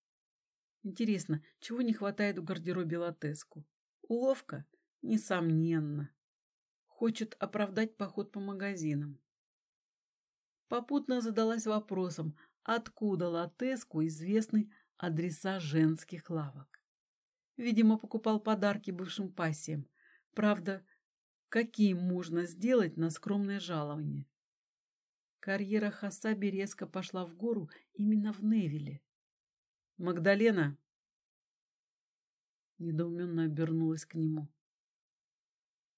Интересно, чего не хватает в гардеробе Латеску? Уловка? Несомненно. Хочет оправдать поход по магазинам. Попутно задалась вопросом, откуда Латеску известны адреса женских лавок. Видимо, покупал подарки бывшим пассиям. Правда, какие можно сделать на скромное жалование? Карьера Хасаби резко пошла в гору именно в Невиле. «Магдалена!» Недоуменно обернулась к нему.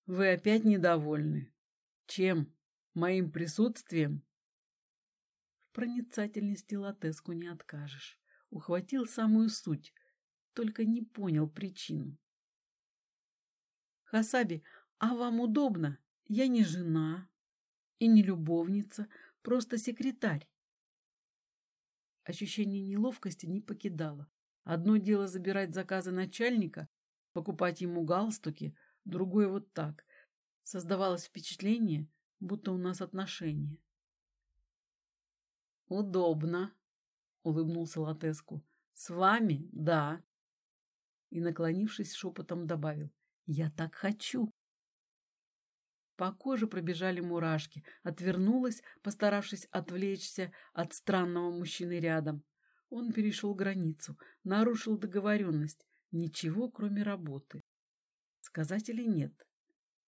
«Вы опять недовольны? Чем? Моим присутствием?» В проницательности Латеску не откажешь ухватил самую суть, только не понял причину. «Хасаби, а вам удобно? Я не жена и не любовница, просто секретарь». Ощущение неловкости не покидало. Одно дело забирать заказы начальника, покупать ему галстуки, другое вот так. Создавалось впечатление, будто у нас отношения. «Удобно», — улыбнулся Латеску. «С вами? Да». И, наклонившись, шепотом добавил. «Я так хочу». По коже пробежали мурашки. Отвернулась, постаравшись отвлечься от странного мужчины рядом. Он перешел границу, нарушил договоренность. Ничего, кроме работы. Сказать или нет?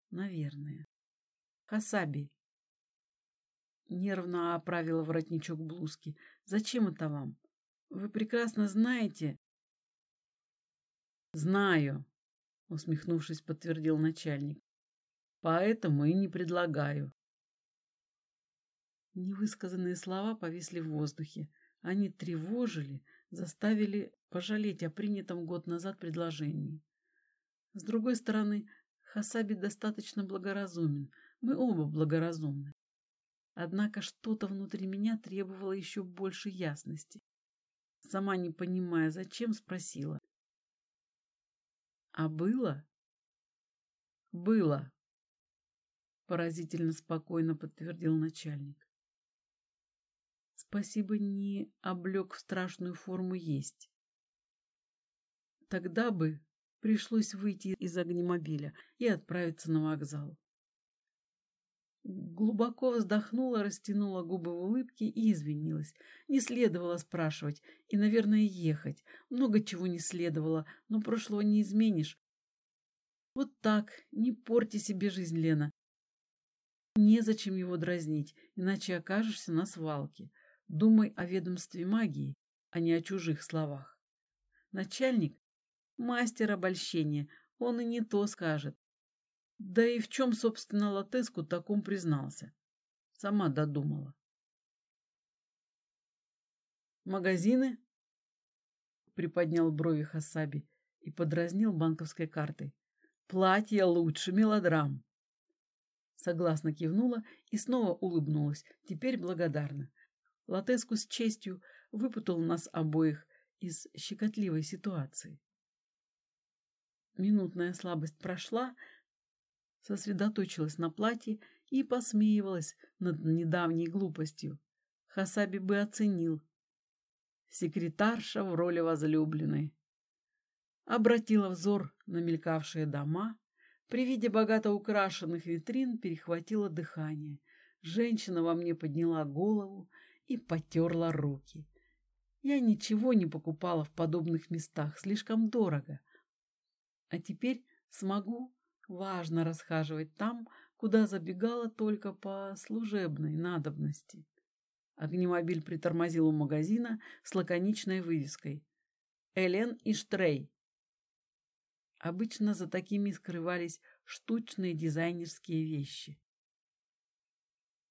Наверное. Хасаби, Нервно оправила воротничок блузки. «Зачем это вам? Вы прекрасно знаете...» «Знаю», — усмехнувшись, подтвердил начальник. «Поэтому и не предлагаю». Невысказанные слова повисли в воздухе. Они тревожили, заставили пожалеть о принятом год назад предложении. С другой стороны, Хасаби достаточно благоразумен. Мы оба благоразумны. Однако что-то внутри меня требовало еще больше ясности. Сама не понимая, зачем, спросила. «А было?» «Было», — поразительно спокойно подтвердил начальник. «Спасибо, не облег в страшную форму есть. Тогда бы пришлось выйти из огнемобиля и отправиться на вокзал. Глубоко вздохнула, растянула губы в улыбке и извинилась. Не следовало спрашивать и, наверное, ехать. Много чего не следовало, но прошлого не изменишь. Вот так, не порти себе жизнь, Лена. Незачем его дразнить, иначе окажешься на свалке. Думай о ведомстве магии, а не о чужих словах. Начальник — мастер обольщения, он и не то скажет. Да и в чем, собственно, Латеску таком признался? Сама додумала. «Магазины?» Приподнял брови Хасаби и подразнил банковской картой. «Платье лучше мелодрам!» Согласно кивнула и снова улыбнулась, теперь благодарна. Латеску с честью выпутал нас обоих из щекотливой ситуации. Минутная слабость прошла, сосредоточилась на платье и посмеивалась над недавней глупостью. Хасаби бы оценил. Секретарша в роли возлюбленной. Обратила взор на мелькавшие дома. При виде богато украшенных витрин перехватило дыхание. Женщина во мне подняла голову и потерла руки. Я ничего не покупала в подобных местах, слишком дорого. А теперь смогу важно расхаживать там, куда забегала только по служебной надобности. Огнемобиль притормозил у магазина с лаконичной вывеской «Элен и Штрей». Обычно за такими скрывались штучные дизайнерские вещи.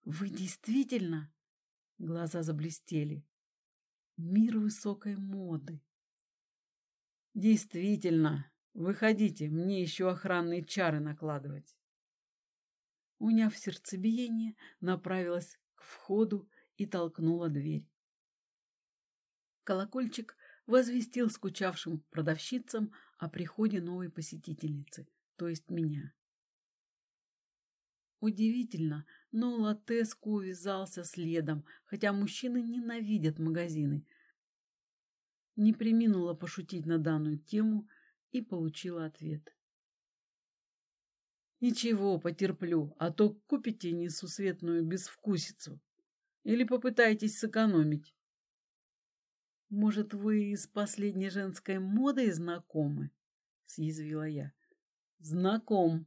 «Вы действительно?» Глаза заблестели. «Мир высокой моды». «Действительно. Выходите, мне еще охранные чары накладывать». Уняв сердцебиение, направилась к входу и толкнула дверь. Колокольчик возвестил скучавшим продавщицам о приходе новой посетительницы, то есть меня. Удивительно, но Латеску увязался следом, хотя мужчины ненавидят магазины. Не приминула пошутить на данную тему и получила ответ. Ничего, потерплю, а то купите несусветную безвкусицу. Или попытаетесь сэкономить. Может, вы с последней женской модой знакомы? Съязвила я. Знаком,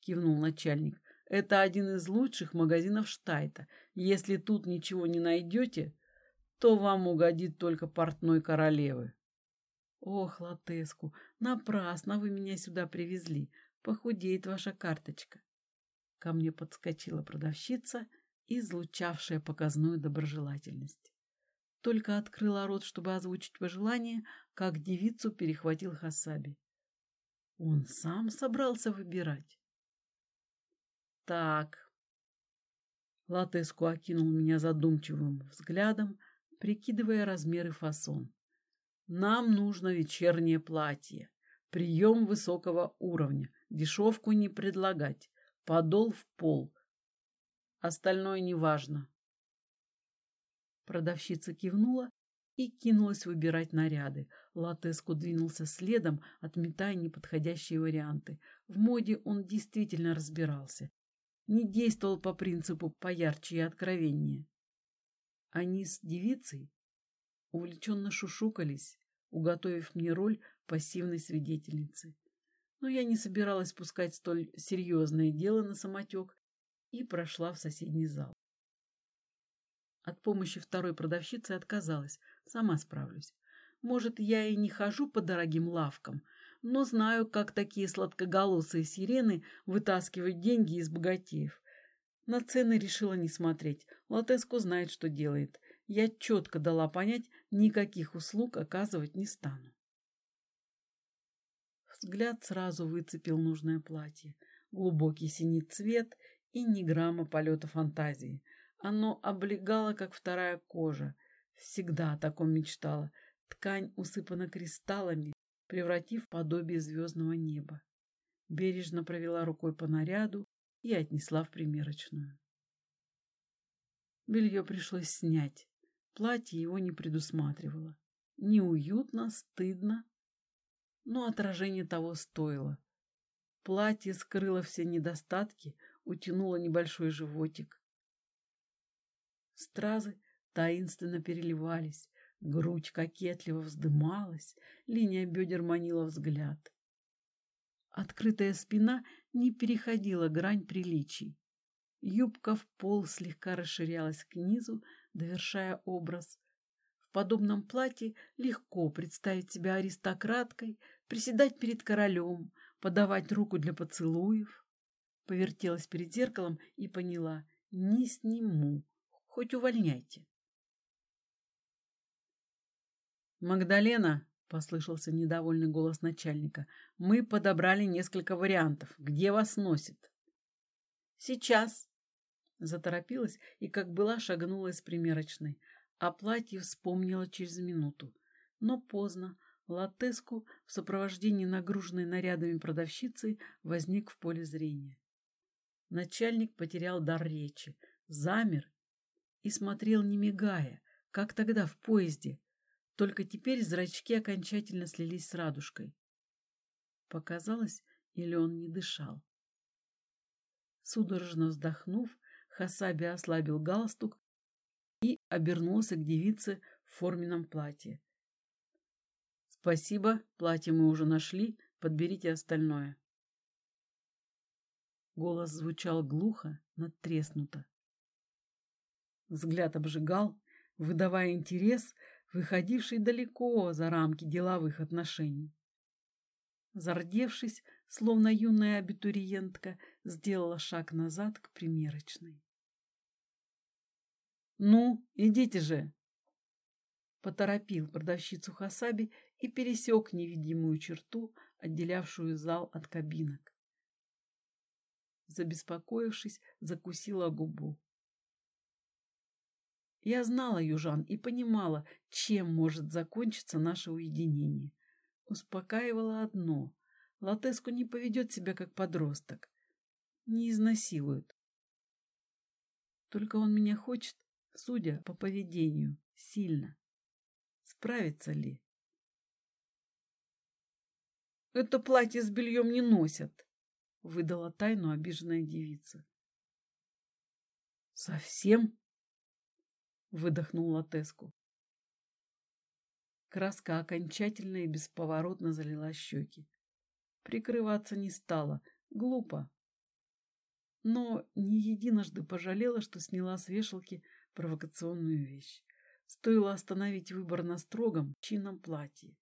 кивнул начальник. Это один из лучших магазинов Штайта. Если тут ничего не найдете, то вам угодит только портной королевы. Ох, Латеску, напрасно вы меня сюда привезли. Похудеет ваша карточка. Ко мне подскочила продавщица, излучавшая показную доброжелательность. Только открыла рот, чтобы озвучить пожелание, как девицу перехватил Хасаби. Он сам собрался выбирать. Так. Латеску окинул меня задумчивым взглядом, прикидывая размеры фасон. Нам нужно вечернее платье. Прием высокого уровня. Дешевку не предлагать. Подол в пол. Остальное неважно. Продавщица кивнула и кинулась выбирать наряды. Латеску двинулся следом, отметая неподходящие варианты. В моде он действительно разбирался. Не действовал по принципу поярче и откровеннее. Они с девицей увлеченно шушукались, уготовив мне роль пассивной свидетельницы. Но я не собиралась пускать столь серьезное дело на самотек и прошла в соседний зал. От помощи второй продавщицы отказалась, сама справлюсь. Может, я и не хожу по дорогим лавкам, но знаю, как такие сладкоголосые сирены вытаскивают деньги из богатеев. На цены решила не смотреть. Латеско знает, что делает. Я четко дала понять, никаких услуг оказывать не стану. Взгляд сразу выцепил нужное платье. Глубокий синий цвет и ни грамма полета фантазии. Оно облегало, как вторая кожа. Всегда о таком мечтала. Ткань усыпана кристаллами, превратив в подобие звездного неба. Бережно провела рукой по наряду и отнесла в примерочную. Белье пришлось снять. Платье его не предусматривало. Неуютно, стыдно, но отражение того стоило. Платье скрыло все недостатки, утянуло небольшой животик. Стразы таинственно переливались, грудь кокетливо вздымалась, линия бедер манила взгляд. Открытая спина не переходила грань приличий. Юбка в пол слегка расширялась к низу, довершая образ, подобном платье легко представить себя аристократкой, приседать перед королем, подавать руку для поцелуев. Повертелась перед зеркалом и поняла — не сниму, хоть увольняйте. «Магдалена», — послышался недовольный голос начальника, — «мы подобрали несколько вариантов. Где вас носит?» «Сейчас», — заторопилась и, как была, шагнула из примерочной — о платье вспомнила через минуту. Но поздно. Латеску в сопровождении нагруженной нарядами продавщицы возник в поле зрения. Начальник потерял дар речи, замер и смотрел, не мигая, как тогда в поезде, только теперь зрачки окончательно слились с радужкой. Показалось, или он не дышал. Судорожно вздохнув, Хасаби ослабил галстук и обернулся к девице в форменном платье. «Спасибо, платье мы уже нашли, подберите остальное». Голос звучал глухо, надтреснуто. Взгляд обжигал, выдавая интерес, выходивший далеко за рамки деловых отношений. Зардевшись, словно юная абитуриентка, сделала шаг назад к примерочной. «Ну, идите же!» Поторопил продавщицу Хасаби и пересек невидимую черту, отделявшую зал от кабинок. Забеспокоившись, закусила губу. Я знала южан и понимала, чем может закончиться наше уединение. Успокаивало одно. Латеску не поведет себя как подросток. Не изнасилует. Только он меня хочет, судя по поведению, сильно. Справится ли? Это платье с бельем не носят, выдала тайну обиженная девица. Совсем? выдохнул Латеску. Краска окончательно и бесповоротно залила щеки. Прикрываться не стала. Глупо. Но не единожды пожалела, что сняла с вешалки провокационную вещь. Стоило остановить выбор на строгом, чинном платье.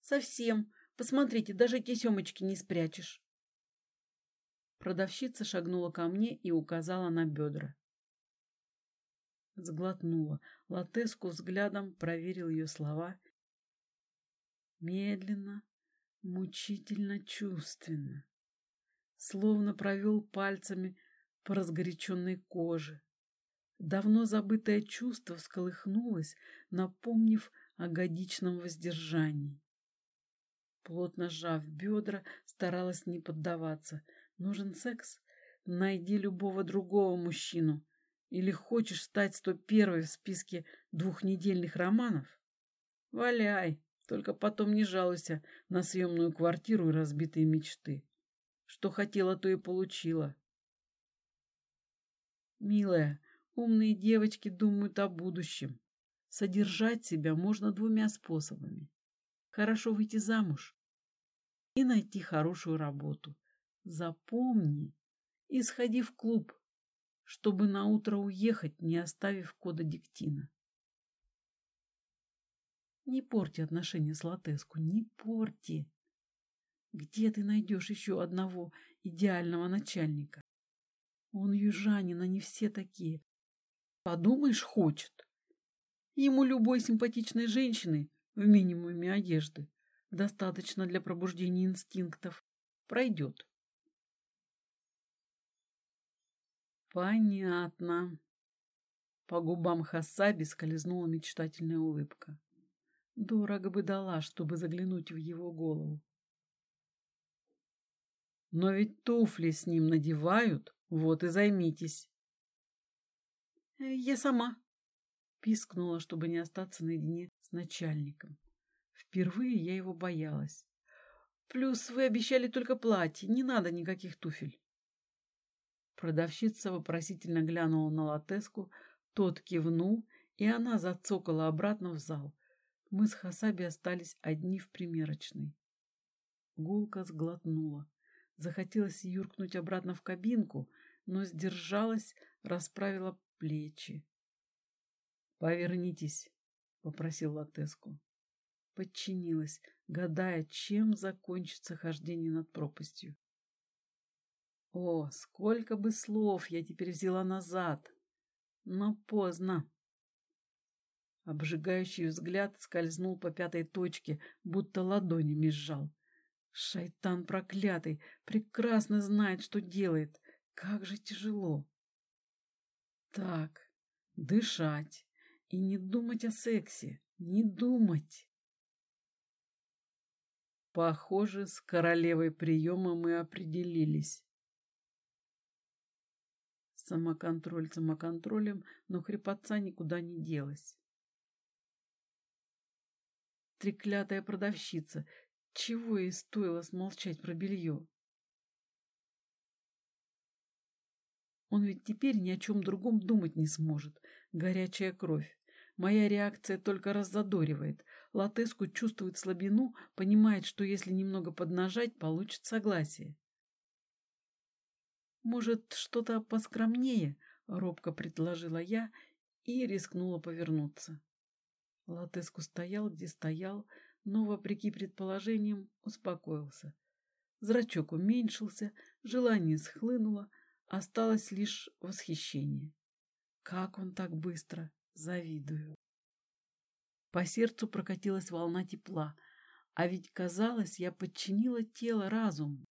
«Совсем. Посмотрите, даже тесемочки не спрячешь». Продавщица шагнула ко мне и указала на бедра. Сглотнула. Латеску взглядом проверил ее слова. Медленно, мучительно чувственно. Словно провел пальцами по разгоряченной коже. Давно забытое чувство всколыхнулось, напомнив о годичном воздержании. Плотно сжав бедра, старалась не поддаваться. Нужен секс? Найди любого другого мужчину. Или хочешь стать сто первой в списке двухнедельных романов? Валяй, только потом не жалуйся на съемную квартиру и разбитые мечты. Что хотела, то и получила. Милая, умные девочки думают о будущем. Содержать себя можно двумя способами. Хорошо выйти замуж и найти хорошую работу. Запомни и сходи в клуб чтобы на утро уехать, не оставив кода диктина. Не порти отношения с Латеску, не порти. Где ты найдешь еще одного идеального начальника? Он южанин, они все такие. Подумаешь, хочет. Ему любой симпатичной женщины в минимуме одежды достаточно для пробуждения инстинктов. Пройдет. Понятно. По губам Хасаби скользнула мечтательная улыбка. Дорого бы дала, чтобы заглянуть в его голову. Но ведь туфли с ним надевают, вот и займитесь. Э, я сама, пискнула, чтобы не остаться наедине с начальником. Впервые я его боялась. Плюс вы обещали только платье, не надо никаких туфель. Продавщица вопросительно глянула на Латеску, тот кивнул, и она зацокала обратно в зал. Мы с Хасаби остались одни в примерочной. Гулка сглотнула. Захотелось юркнуть обратно в кабинку, но сдержалась, расправила плечи. «Повернитесь», — попросил Латеску. Подчинилась, гадая, чем закончится хождение над пропастью. О, сколько бы слов я теперь взяла назад. Но поздно. Обжигающий взгляд скользнул по пятой точке, будто ладонями сжал. Шайтан проклятый, прекрасно знает, что делает. Как же тяжело. Так, дышать и не думать о сексе. Не думать. Похоже, с королевой приема мы определились. Самоконтроль самоконтролем, но хрипотца никуда не делась. Треклятая продавщица, чего ей стоило смолчать про белье? Он ведь теперь ни о чем другом думать не сможет. Горячая кровь. Моя реакция только раззадоривает. Латеску чувствует слабину, понимает, что если немного поднажать, получит согласие. «Может, что-то поскромнее?» — робко предложила я и рискнула повернуться. Латеску стоял, где стоял, но, вопреки предположениям, успокоился. Зрачок уменьшился, желание схлынуло, осталось лишь восхищение. Как он так быстро? Завидую. По сердцу прокатилась волна тепла, а ведь, казалось, я подчинила тело разуму.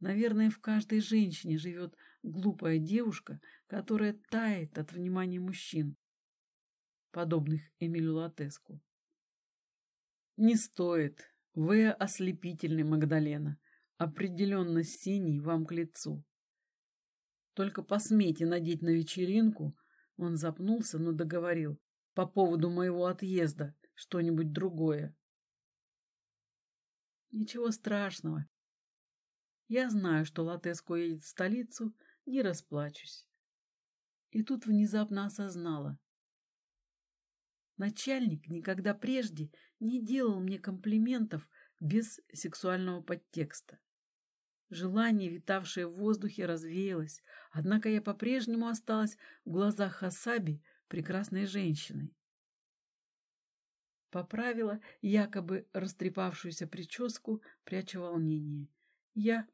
Наверное, в каждой женщине живет глупая девушка, которая тает от внимания мужчин, подобных Эмилю Латеску. Не стоит. Вы ослепительны, Магдалена. Определенно синий вам к лицу. Только посмейте надеть на вечеринку, он запнулся, но договорил, по поводу моего отъезда, что-нибудь другое. Ничего страшного. Я знаю, что Латеско едет в столицу, не расплачусь. И тут внезапно осознала. Начальник никогда прежде не делал мне комплиментов без сексуального подтекста. Желание, витавшее в воздухе, развеялось, однако я по-прежнему осталась в глазах Хасаби прекрасной женщиной. Поправила якобы растрепавшуюся прическу, пряча волнение. Я...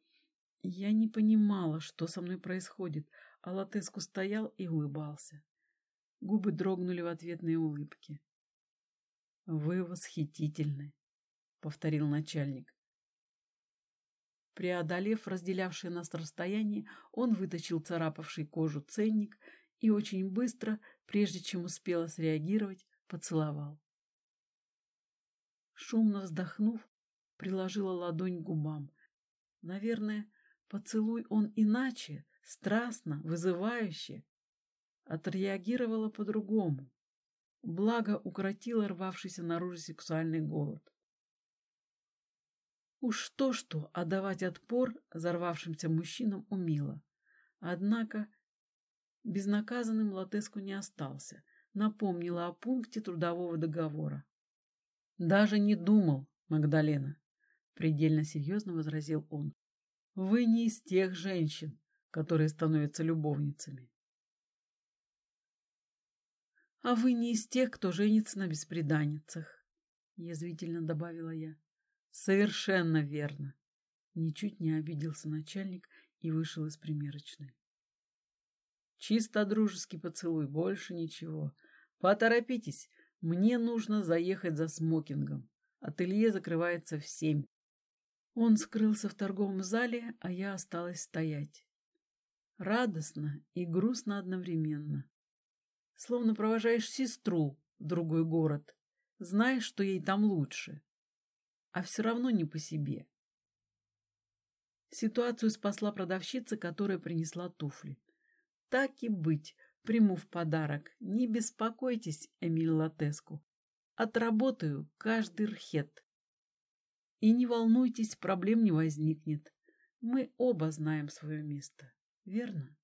я не понимала, что со мной происходит, а Латеску стоял и улыбался. Губы дрогнули в ответные улыбки. «Вы восхитительны», — повторил начальник. Преодолев разделявшее нас расстояние, он вытащил царапавший кожу ценник и очень быстро, прежде чем успела среагировать, поцеловал. Шумно вздохнув, приложила ладонь к губам. Наверное, поцелуй он иначе, страстно, вызывающе, отреагировала по-другому. Благо укротила рвавшийся наружу сексуальный голод. Уж то-что, а давать отпор взорвавшимся мужчинам умела. Однако безнаказанным Латеску не остался. Напомнила о пункте трудового договора. «Даже не думал, Магдалена», — предельно серьезно возразил он. «Вы не из тех женщин, которые становятся любовницами». «А вы не из тех, кто женится на беспреданницах», — язвительно добавила я. Совершенно верно. Ничуть не обиделся начальник и вышел из примерочной. Чисто дружеский поцелуй, больше ничего. Поторопитесь, мне нужно заехать за смокингом. Ателье закрывается в семь. Он скрылся в торговом зале, а я осталась стоять. Радостно и грустно одновременно. Словно провожаешь сестру в другой город. Знаешь, что ей там лучше а все равно не по себе. Ситуацию спасла продавщица, которая принесла туфли. Так и быть, приму в подарок. Не беспокойтесь, Эмиль Латеску. Отработаю каждый рхет. И не волнуйтесь, проблем не возникнет. Мы оба знаем свое место, верно?